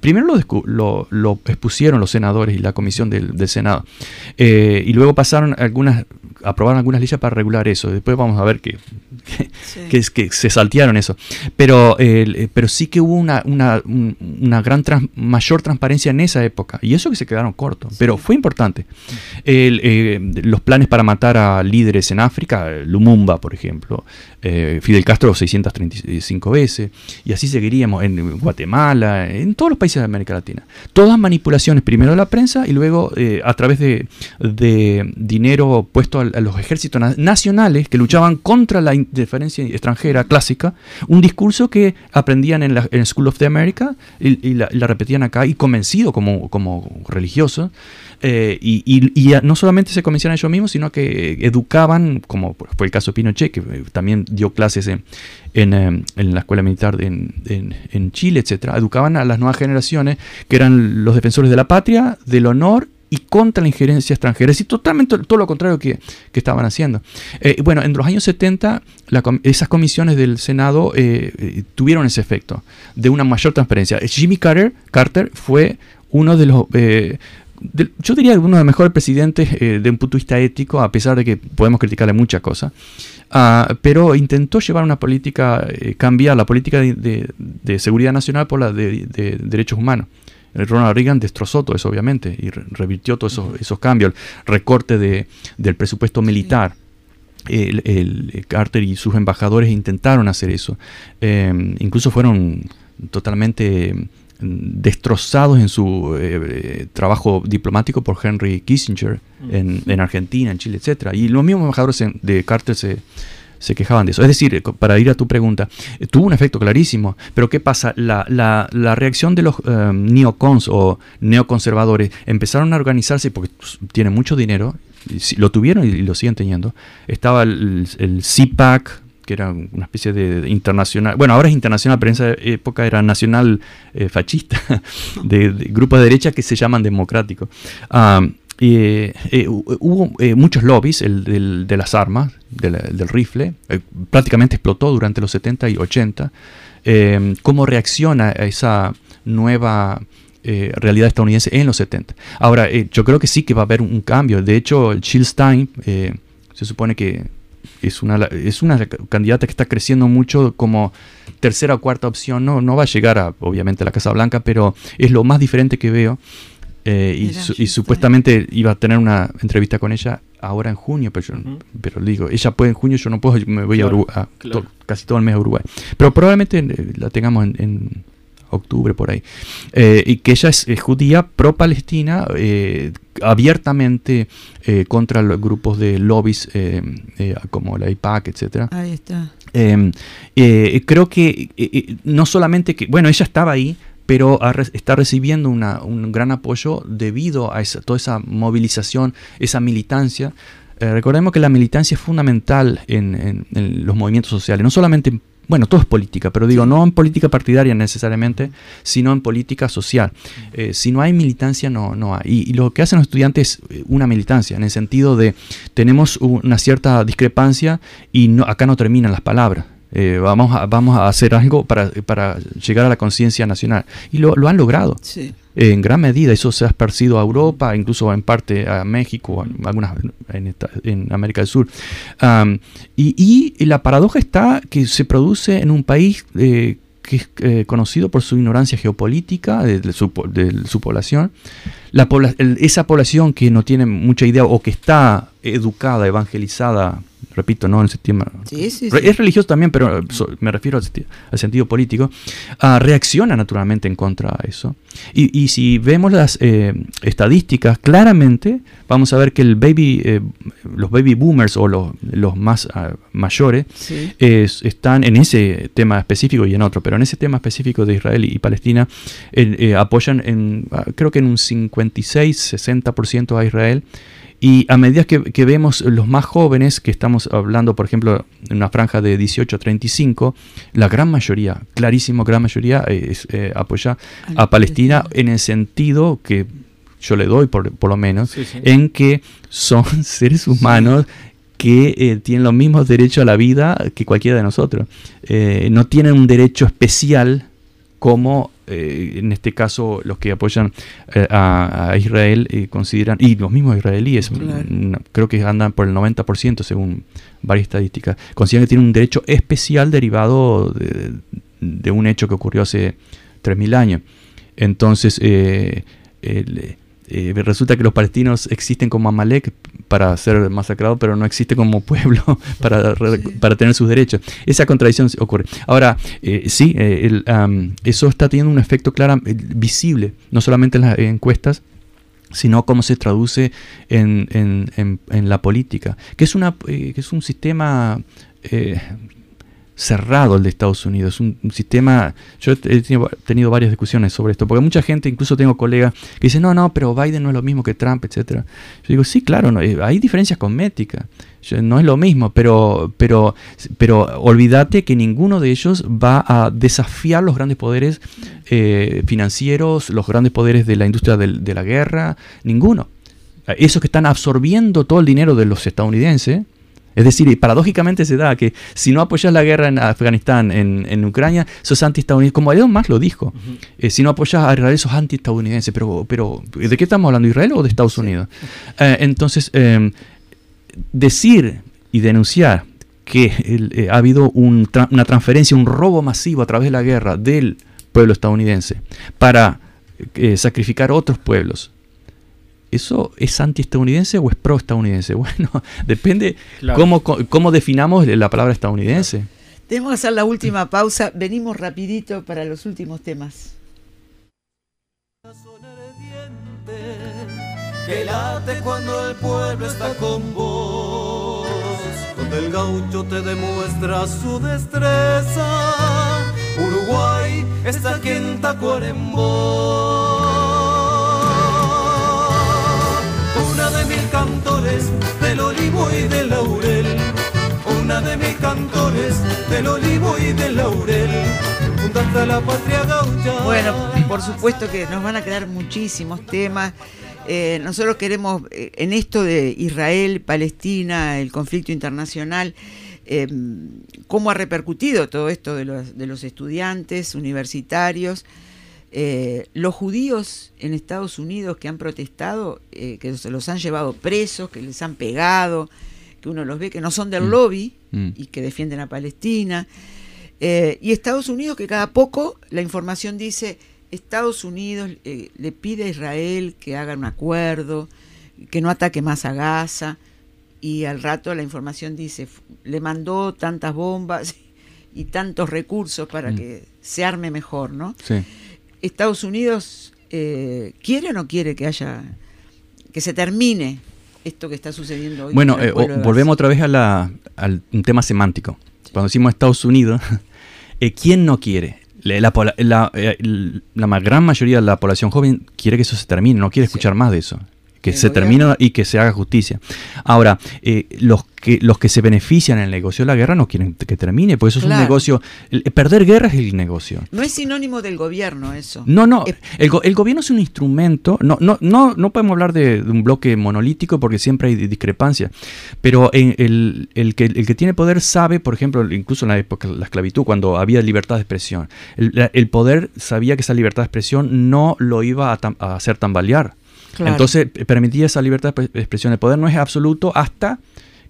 [SPEAKER 2] primero lo, lo, expusieron los senadores y la comisión del, Senado, eh, y luego pasaron algunas, aprobaron algunas leyes para regular eso. Después vamos a ver que, que, que se saltearon eso. Pero, eh, pero sí que hubo una, una, una gran mayor transparencia en esa época, y eso que se quedaron cortos, pero fue importante. los planes para matar a líderes en África, Lumumba, por ejemplo, eh, Fidel Castro 635 veces, y así seguiríamos en Guatemala, en todos los países de América Latina. Todas manipulaciones, primero de la prensa y luego eh, a través de, dinero puesto a, los ejércitos nacionales que luchaban contra la interferencia extranjera clásica, un discurso que aprendían en la School of the America y, la, repetían acá y convencido como, como religiosos. Eh, y, no solamente se convencían ellos mismos, sino que educaban, como fue el caso de Pinochet, que eh, también dio clases en, eh, en, la escuela militar en, en, Chile, etcétera, educaban a las nuevas generaciones que eran los defensores de la patria, del honor y contra la injerencia extranjera. Es decir, totalmente todo lo contrario que, que estaban haciendo. bueno, en los años 70, esas comisiones del Senado tuvieron ese efecto de una mayor transparencia. Jimmy Carter fue uno de los yo diría uno de los mejores presidentes eh, de un punto de vista ético, a pesar de que podemos criticarle muchas cosas, ah, pero intentó llevar una política, eh, cambiar la política de, seguridad nacional por la de, derechos humanos. Ronald Reagan destrozó todo eso, obviamente, y revirtió todos esos, cambios, el recorte del presupuesto militar. El, Carter y sus embajadores intentaron hacer eso. Eh, incluso fueron totalmente destrozados en su eh, eh, trabajo diplomático por Henry Kissinger en, Argentina, en Chile, etc. Y los mismos embajadores de Carter se, se quejaban de eso. Es decir, para ir a tu pregunta, eh, tuvo un efecto clarísimo, pero ¿qué pasa? La, la, reacción de los neocons o neoconservadores empezaron a organizarse porque tienen mucho dinero, lo tuvieron y lo siguen teniendo. Estaba el, el CPAC, que era una especie de, internacional, bueno, ahora es internacional, pero en esa época era nacional eh, fascista, [laughs] de, grupos de derecha que se llaman democráticos. Ah, eh, hubo eh, muchos lobbies el, de las armas, del rifle, prácticamente explotó durante los 70 y 80. ¿Cómo reacciona a esa nueva realidad estadounidense en los 70? Ahora, yo creo que sí que va a haber un cambio. De hecho, Schilstein se supone que es una, es una candidata que está creciendo mucho como tercera o cuarta opción. No, no va a llegar a, obviamente, a la Casa Blanca, pero es lo más diferente que veo. Eh, y, supuestamente iba a tener una entrevista con ella ahora en junio, pero, pero digo, ella puede en junio, yo no puedo, me voy a, casi todo el mes a Uruguay. Pero probablemente eh, la tengamos en, octubre por ahí. Eh, y que ella es, judía pro-palestina, abiertamente contra los grupos de lobbies como la IPAC, etc.
[SPEAKER 1] Ahí está.
[SPEAKER 2] Em, creo que no solamente que, bueno, ella estaba ahí, pero está recibiendo un gran apoyo debido a toda esa movilización, esa militancia. Eh, recordemos que la militancia es fundamental en, los movimientos sociales, no solamente, bueno, todo es política, pero digo, no en política partidaria necesariamente, sino en política social. Eh, si no hay militancia, no, no hay. Y, lo que hacen los estudiantes es una militancia, en el sentido de tenemos una cierta discrepancia y no, acá no terminan las palabras. Eh, vamos, a, vamos a hacer algo para, para llegar a la conciencia nacional. Y lo, lo han logrado. En gran medida eso se ha esparcido a Europa, incluso en parte a México, algunas en, en América del Sur. y, la paradoja está que se produce en un país eh, que es eh, conocido por su ignorancia geopolítica de, su, población. La esa población que no tiene mucha idea o que está educada, evangelizada repito, no en sentido... Es religioso también, pero me refiero al, sentido político, ah, reacciona naturalmente en contra de eso. Y, si vemos las eh, estadísticas, claramente vamos a ver que el baby, eh, los baby boomers o los, los más ah, mayores están en ese tema específico y en otro, pero en ese tema específico de Israel y, Palestina eh, apoyan en, ah, creo que en un 56-60% a Israel y a medida que, vemos los más jóvenes, que estamos hablando, por ejemplo, en una franja de 18 a 35, la gran mayoría, clarísimo, gran mayoría, es, eh, apoya a, Palestina en el sentido que yo le doy, por, por lo menos, en que son [laughs] seres humanos que eh, tienen los mismos derechos a la vida que cualquiera de nosotros. Eh, no tienen un derecho especial como eh, en este caso los que apoyan eh, a, Israel eh, consideran, y los mismos israelíes, creo que andan por el 90% según varias estadísticas, consideran que tienen un derecho especial derivado de, un hecho que ocurrió hace 3.000 años. Entonces, resulta que los palestinos existen como Amalek, para ser masacrado, pero no existe como pueblo [laughs] para, para tener sus derechos. Esa contradicción ocurre. Ahora, eh, sí, eh, eso está teniendo un efecto claro, eh, visible, no solamente en las encuestas, sino cómo se traduce en, en, en, la política, que es, una, que es un sistema cerrado el de Estados Unidos, un, sistema, yo he tenido, varias discusiones sobre esto, porque mucha gente, incluso tengo colegas que dicen, no, no, pero Biden no es lo mismo que Trump, etcétera. Yo digo, sí, claro, no, eh, hay diferencias cosméticas, no es lo mismo, pero, pero, pero olvídate que ninguno de ellos va a desafiar los grandes poderes eh, financieros, los grandes poderes de la industria de la guerra, ninguno. Esos que están absorbiendo todo el dinero de los estadounidenses, es decir, paradójicamente se da que si no apoyas la guerra en Afganistán, en, Ucrania, sos anti-estadounidense. Como Elon Musk lo dijo. Eh, si no apoyas a Israel, sos anti-estadounidense. Pero, pero, ¿de qué estamos hablando? ¿Israel o de Estados Unidos? Eh, entonces, em, decir y denunciar que eh, ha habido una transferencia, un robo masivo a través de la guerra del pueblo estadounidense para sacrificar otros pueblos ¿Eso es anti-estadounidense o es pro-estadounidense? [laughs] Bueno, depende cómo, definamos la palabra estadounidense.
[SPEAKER 1] Tenemos que hacer la última pausa. Venimos rapidito para los últimos temas.
[SPEAKER 4] Que late cuando el pueblo está con vos. Cuando el gaucho te demuestra su destreza. Uruguay está aquí en Tacuarembó. Cantores del olivo y del laurel. Una de mis cantores del olivo y del laurel. Fundaste la patria gaucha.
[SPEAKER 1] Bueno, por supuesto que nos van a quedar muchísimos temas. Eh, nosotros queremos, eh, en esto de Israel, Palestina, el conflicto internacional, eh, cómo ha repercutido todo esto de los, de los estudiantes universitarios eh, los judíos en Estados Unidos que han protestado, eh, que se los han llevado presos, que les han pegado, que uno los ve que no son del mm. lobby mm. y que defienden a Palestina. Eh, y Estados Unidos, que cada poco la información dice, Estados Unidos le pide a Israel que haga un acuerdo, que no ataque más a Gaza, y al rato la información dice, le mandó tantas bombas [laughs] y tantos recursos para mm. que se arme mejor, ¿no? Estados Unidos eh, quiere o no quiere que haya, que se termine esto que está sucediendo hoy.
[SPEAKER 2] Bueno, eh, volvemos otra vez a la, al un tema semántico. Cuando decimos Estados Unidos, [laughs] eh, ¿quién no quiere? La, la, la, gran mayoría de la población joven quiere que eso se termine, no quiere escuchar más de eso que se termine y que se haga justicia. Ahora, eh, los que los que se benefician en el negocio de la guerra no quieren que termine, porque eso es un negocio. perder guerra es el negocio.
[SPEAKER 1] No es sinónimo del gobierno eso.
[SPEAKER 2] No, no. El, el, gobierno es un instrumento. No, no, no, no podemos hablar de, un bloque monolítico porque siempre hay discrepancias. Pero en el, el, que, el que tiene poder sabe, por ejemplo, incluso en la época de la esclavitud, cuando había libertad de expresión, el, poder sabía que esa libertad de expresión no lo iba a, a hacer tambalear. Entonces permitía esa libertad de expresión. El poder no es absoluto hasta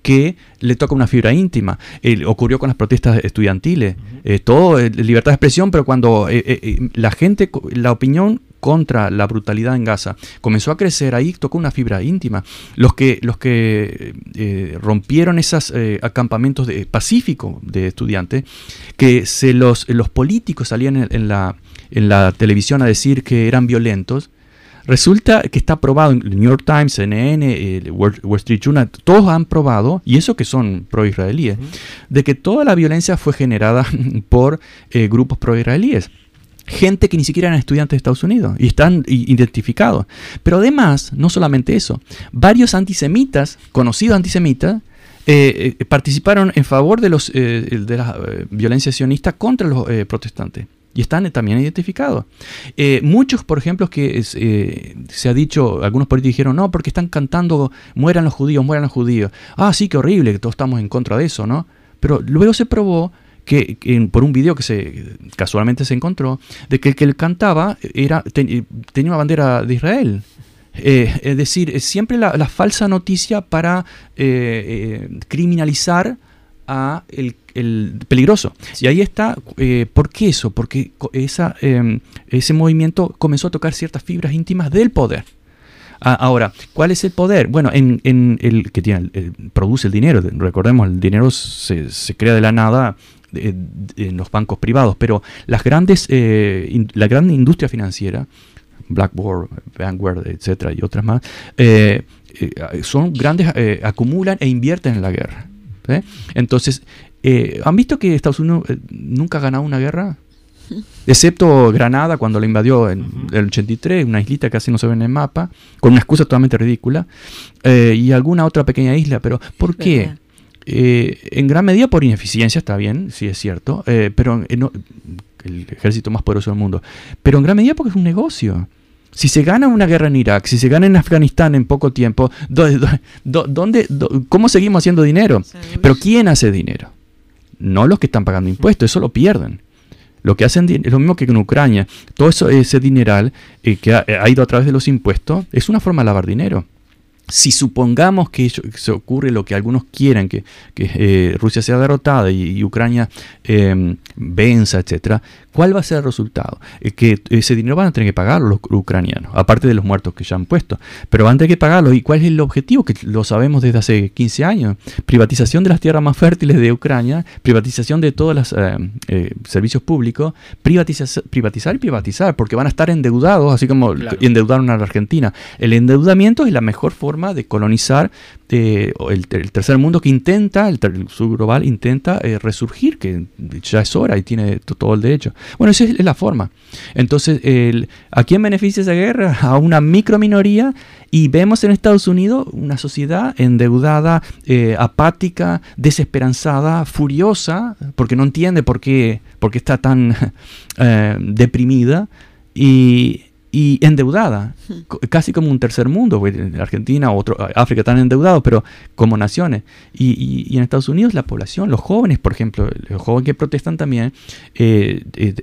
[SPEAKER 2] que le toca una fibra íntima. ocurrió con las protestas estudiantiles. Eh, todo es libertad de expresión, pero cuando eh, eh, la gente, la opinión contra la brutalidad en Gaza comenzó a crecer, ahí tocó una fibra íntima. Los que, los que rompieron esos acampamentos de, pacíficos de estudiantes, que se los, los políticos salían en, la, en la televisión a decir que eran violentos, Resulta que está probado en New York Times, CNN, el Wall Street Journal, todos han probado, y eso que son pro-israelíes, de que toda la violencia fue generada [laughs] por eh, grupos pro-israelíes. Gente que ni siquiera eran estudiantes de Estados Unidos y están identificados. Pero además, no solamente eso, varios antisemitas, conocidos antisemitas, eh, eh, participaron en favor de, los, de la violencia sionista contra los protestantes y están también identificados. Eh, muchos, por ejemplo, que eh, se ha dicho, algunos políticos dijeron, no, porque están cantando, mueran los judíos, mueran los judíos. Ah, sí, qué horrible, que todos estamos en contra de eso, ¿no? Pero luego se probó que, por un video que se casualmente se encontró, de que el que él cantaba era, tenía una bandera de Israel. Eh, es decir, siempre la, la, falsa noticia para criminalizar a el, peligroso. Y ahí está, eh, ¿por qué eso? Porque esa, em, ese movimiento comenzó a tocar ciertas fibras íntimas del poder. ahora, ¿cuál es el poder? Bueno, en, el que tiene, produce el dinero. Recordemos, el dinero se, crea de la nada en los bancos privados, pero las grandes, eh, la gran industria financiera, Blackboard, Vanguard, etcétera, y otras más, eh, son grandes, acumulan e invierten en la guerra. ¿eh? Entonces, eh, ¿han visto que Estados Unidos eh, nunca ha ganado una guerra? [laughs] Excepto Granada cuando la invadió en el 83, una islita que casi no se ve en el mapa, con una excusa totalmente ridícula, y alguna otra pequeña isla, pero ¿por qué? en gran medida por ineficiencia, está bien, sí es cierto, pero el ejército más poderoso del mundo, pero en gran medida porque es un negocio. Si se gana una guerra en Irak, si se gana en Afganistán en poco tiempo, ¿dónde, ¿cómo seguimos haciendo dinero? Pero ¿quién hace dinero? No los que están pagando impuestos, eso lo pierden. Lo que hacen es lo mismo que en Ucrania. Todo eso, ese dineral eh, que ha, ido a través de los impuestos es una forma de lavar dinero si supongamos que se ocurre lo que algunos quieran, que, eh, Rusia sea derrotada y, Ucrania em, venza, etc., ¿cuál va a ser el resultado? que ese dinero van a tener que pagarlo los ucranianos, aparte de los muertos que ya han puesto, pero van a tener que pagarlo. ¿Y cuál es el objetivo? Que lo sabemos desde hace 15 años. Privatización de las tierras más fértiles de Ucrania, privatización de todos los em, eh, servicios públicos, privatizar, privatizar y privatizar, porque van a estar endeudados, así como endeudaron a la Argentina. El endeudamiento es la mejor forma de colonizar eh, el, tercer mundo que intenta, el, sur global intenta eh, resurgir, que ya es hora y tiene todo el derecho. Bueno, esa es, la forma. Entonces, ¿a quién beneficia esa guerra? [laughs] A una microminoría y vemos en Estados Unidos una sociedad endeudada, eh, apática, desesperanzada, furiosa, porque no entiende por qué, por qué está tan [laughs] deprimida. Y, y endeudada, casi como un tercer mundo, Argentina, otro, África están endeudados, pero como naciones. Y, en Estados Unidos la población, los jóvenes, por ejemplo, los jóvenes que protestan también, eh, eh,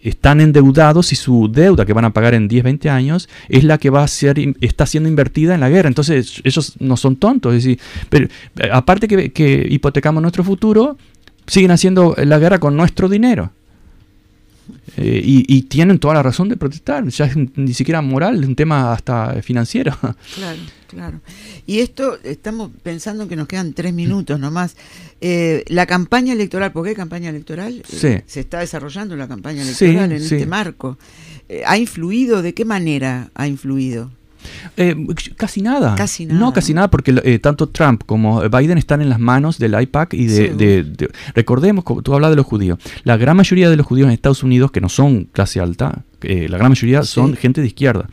[SPEAKER 2] están endeudados y su deuda que van a pagar en 10, 20 años es la que va a ser, está siendo invertida en la guerra. Entonces ellos no son tontos. Es decir, pero, eh, aparte que, que hipotecamos nuestro futuro, siguen haciendo la guerra con nuestro dinero. Eh, y, tienen toda la razón de protestar, ya es ni siquiera moral, es un tema hasta financiero. [laughs]
[SPEAKER 1] Claro, claro. Y esto, estamos pensando que nos quedan tres minutos nomás. Eh, la campaña electoral, ¿por qué campaña electoral?
[SPEAKER 2] Eh,
[SPEAKER 1] se está desarrollando la campaña electoral en este marco. ¿Ha influido? ¿De qué manera ha influido?
[SPEAKER 2] Eh, casi nada.
[SPEAKER 1] Casi nada.
[SPEAKER 2] No, casi nada, porque eh, tanto Trump como Biden están en las manos del IPAC y de, recordemos, como tú hablas de los judíos, la gran mayoría de los judíos en Estados Unidos, que no son clase alta, eh, la gran mayoría son gente de izquierda.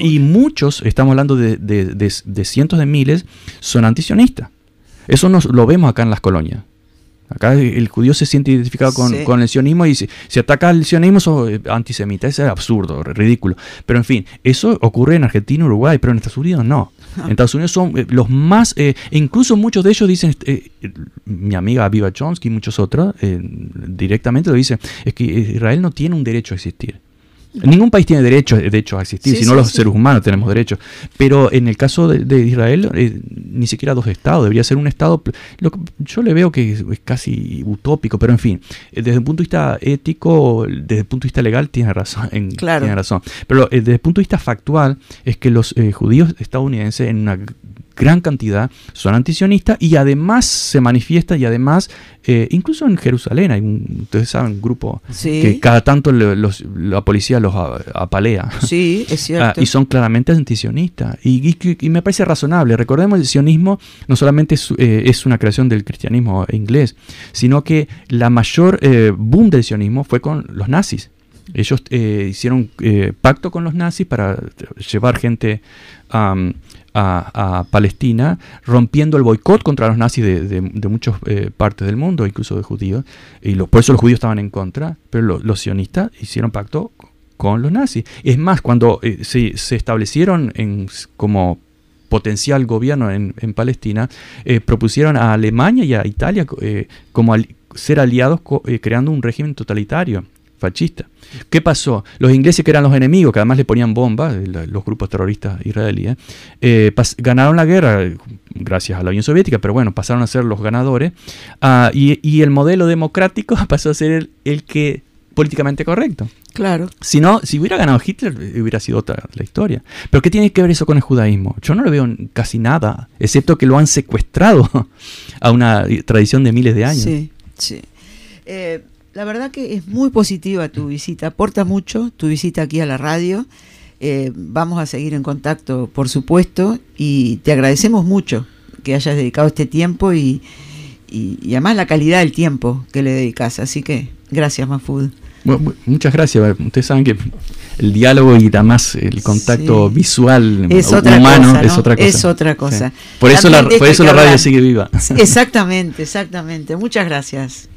[SPEAKER 2] y muchos, estamos hablando de, cientos de miles, son antisionistas. Eso nos, lo vemos acá en las colonias. Acá el judío se siente identificado con, el sionismo y si, ataca al sionismo es eh, antisemita. Eso es absurdo, ridículo. Pero en fin, eso ocurre en Argentina, Uruguay, pero en Estados Unidos no. En Estados Unidos son eh, los más, eh, incluso muchos de ellos dicen, mi amiga Aviva Chomsky y muchos otros, directamente lo dicen, es que Israel no tiene un derecho a existir. Ningún país tiene derecho, de hecho a existir, sino los seres humanos tenemos derecho. Pero en el caso de, Israel, eh, ni siquiera dos estados, debería ser un estado. yo le veo que es, casi utópico, pero en fin, eh, desde el punto de vista ético, desde el punto de vista legal, tiene razón. Tiene razón. Pero eh, desde el punto de vista factual, es que los judíos estadounidenses, en una gran cantidad son antisionistas y además se manifiesta y además, eh, incluso en Jerusalén hay un, ustedes saben, un grupo que cada tanto la policía los apalea.
[SPEAKER 1] Sí, es [laughs]
[SPEAKER 2] ah, cierto. y son claramente antisionistas. Y, y, me parece razonable. Recordemos, el sionismo no solamente es, eh, una creación del cristianismo inglés, sino que la mayor eh, boom del sionismo fue con los nazis. Ellos hicieron pacto con los nazis para llevar gente a Palestina, rompiendo el boicot contra los nazis de, muchas eh, partes del mundo, incluso de judíos. Y por eso los judíos estaban en contra, pero los sionistas hicieron pacto con los nazis. Es más, cuando eh, se, establecieron en, como potencial gobierno en, Palestina, eh, propusieron a Alemania y a Italia como ser aliados creando un régimen totalitario fascista. ¿Qué pasó? Los ingleses, que eran los enemigos, que además le ponían bombas, los grupos terroristas israelíes, eh, ganaron la guerra gracias a la Unión Soviética, pero bueno, pasaron a ser los ganadores. Ah, y, el modelo democrático [laughs] pasó a ser el, que políticamente correcto.
[SPEAKER 1] Claro.
[SPEAKER 2] Si no, si hubiera ganado Hitler, hubiera sido otra la historia. Pero ¿qué tiene que ver eso con el judaísmo? Yo no le veo casi nada, excepto que lo han secuestrado [laughs] a una tradición de miles de años.
[SPEAKER 1] Sí, sí. Eh, la verdad que es muy positiva tu visita, aporta mucho tu visita aquí a la radio. Eh, vamos a seguir en contacto, por supuesto, y te agradecemos mucho que hayas dedicado este tiempo y, además la calidad del tiempo que le dedicas. Así que gracias, Mafud.
[SPEAKER 2] muchas gracias. Ustedes saben que el diálogo y además el contacto visual
[SPEAKER 1] es
[SPEAKER 2] humano
[SPEAKER 1] es otra cosa. Es otra cosa.
[SPEAKER 2] Por, eso la, por eso la radio sigue viva.
[SPEAKER 1] Exactamente, exactamente. Muchas gracias.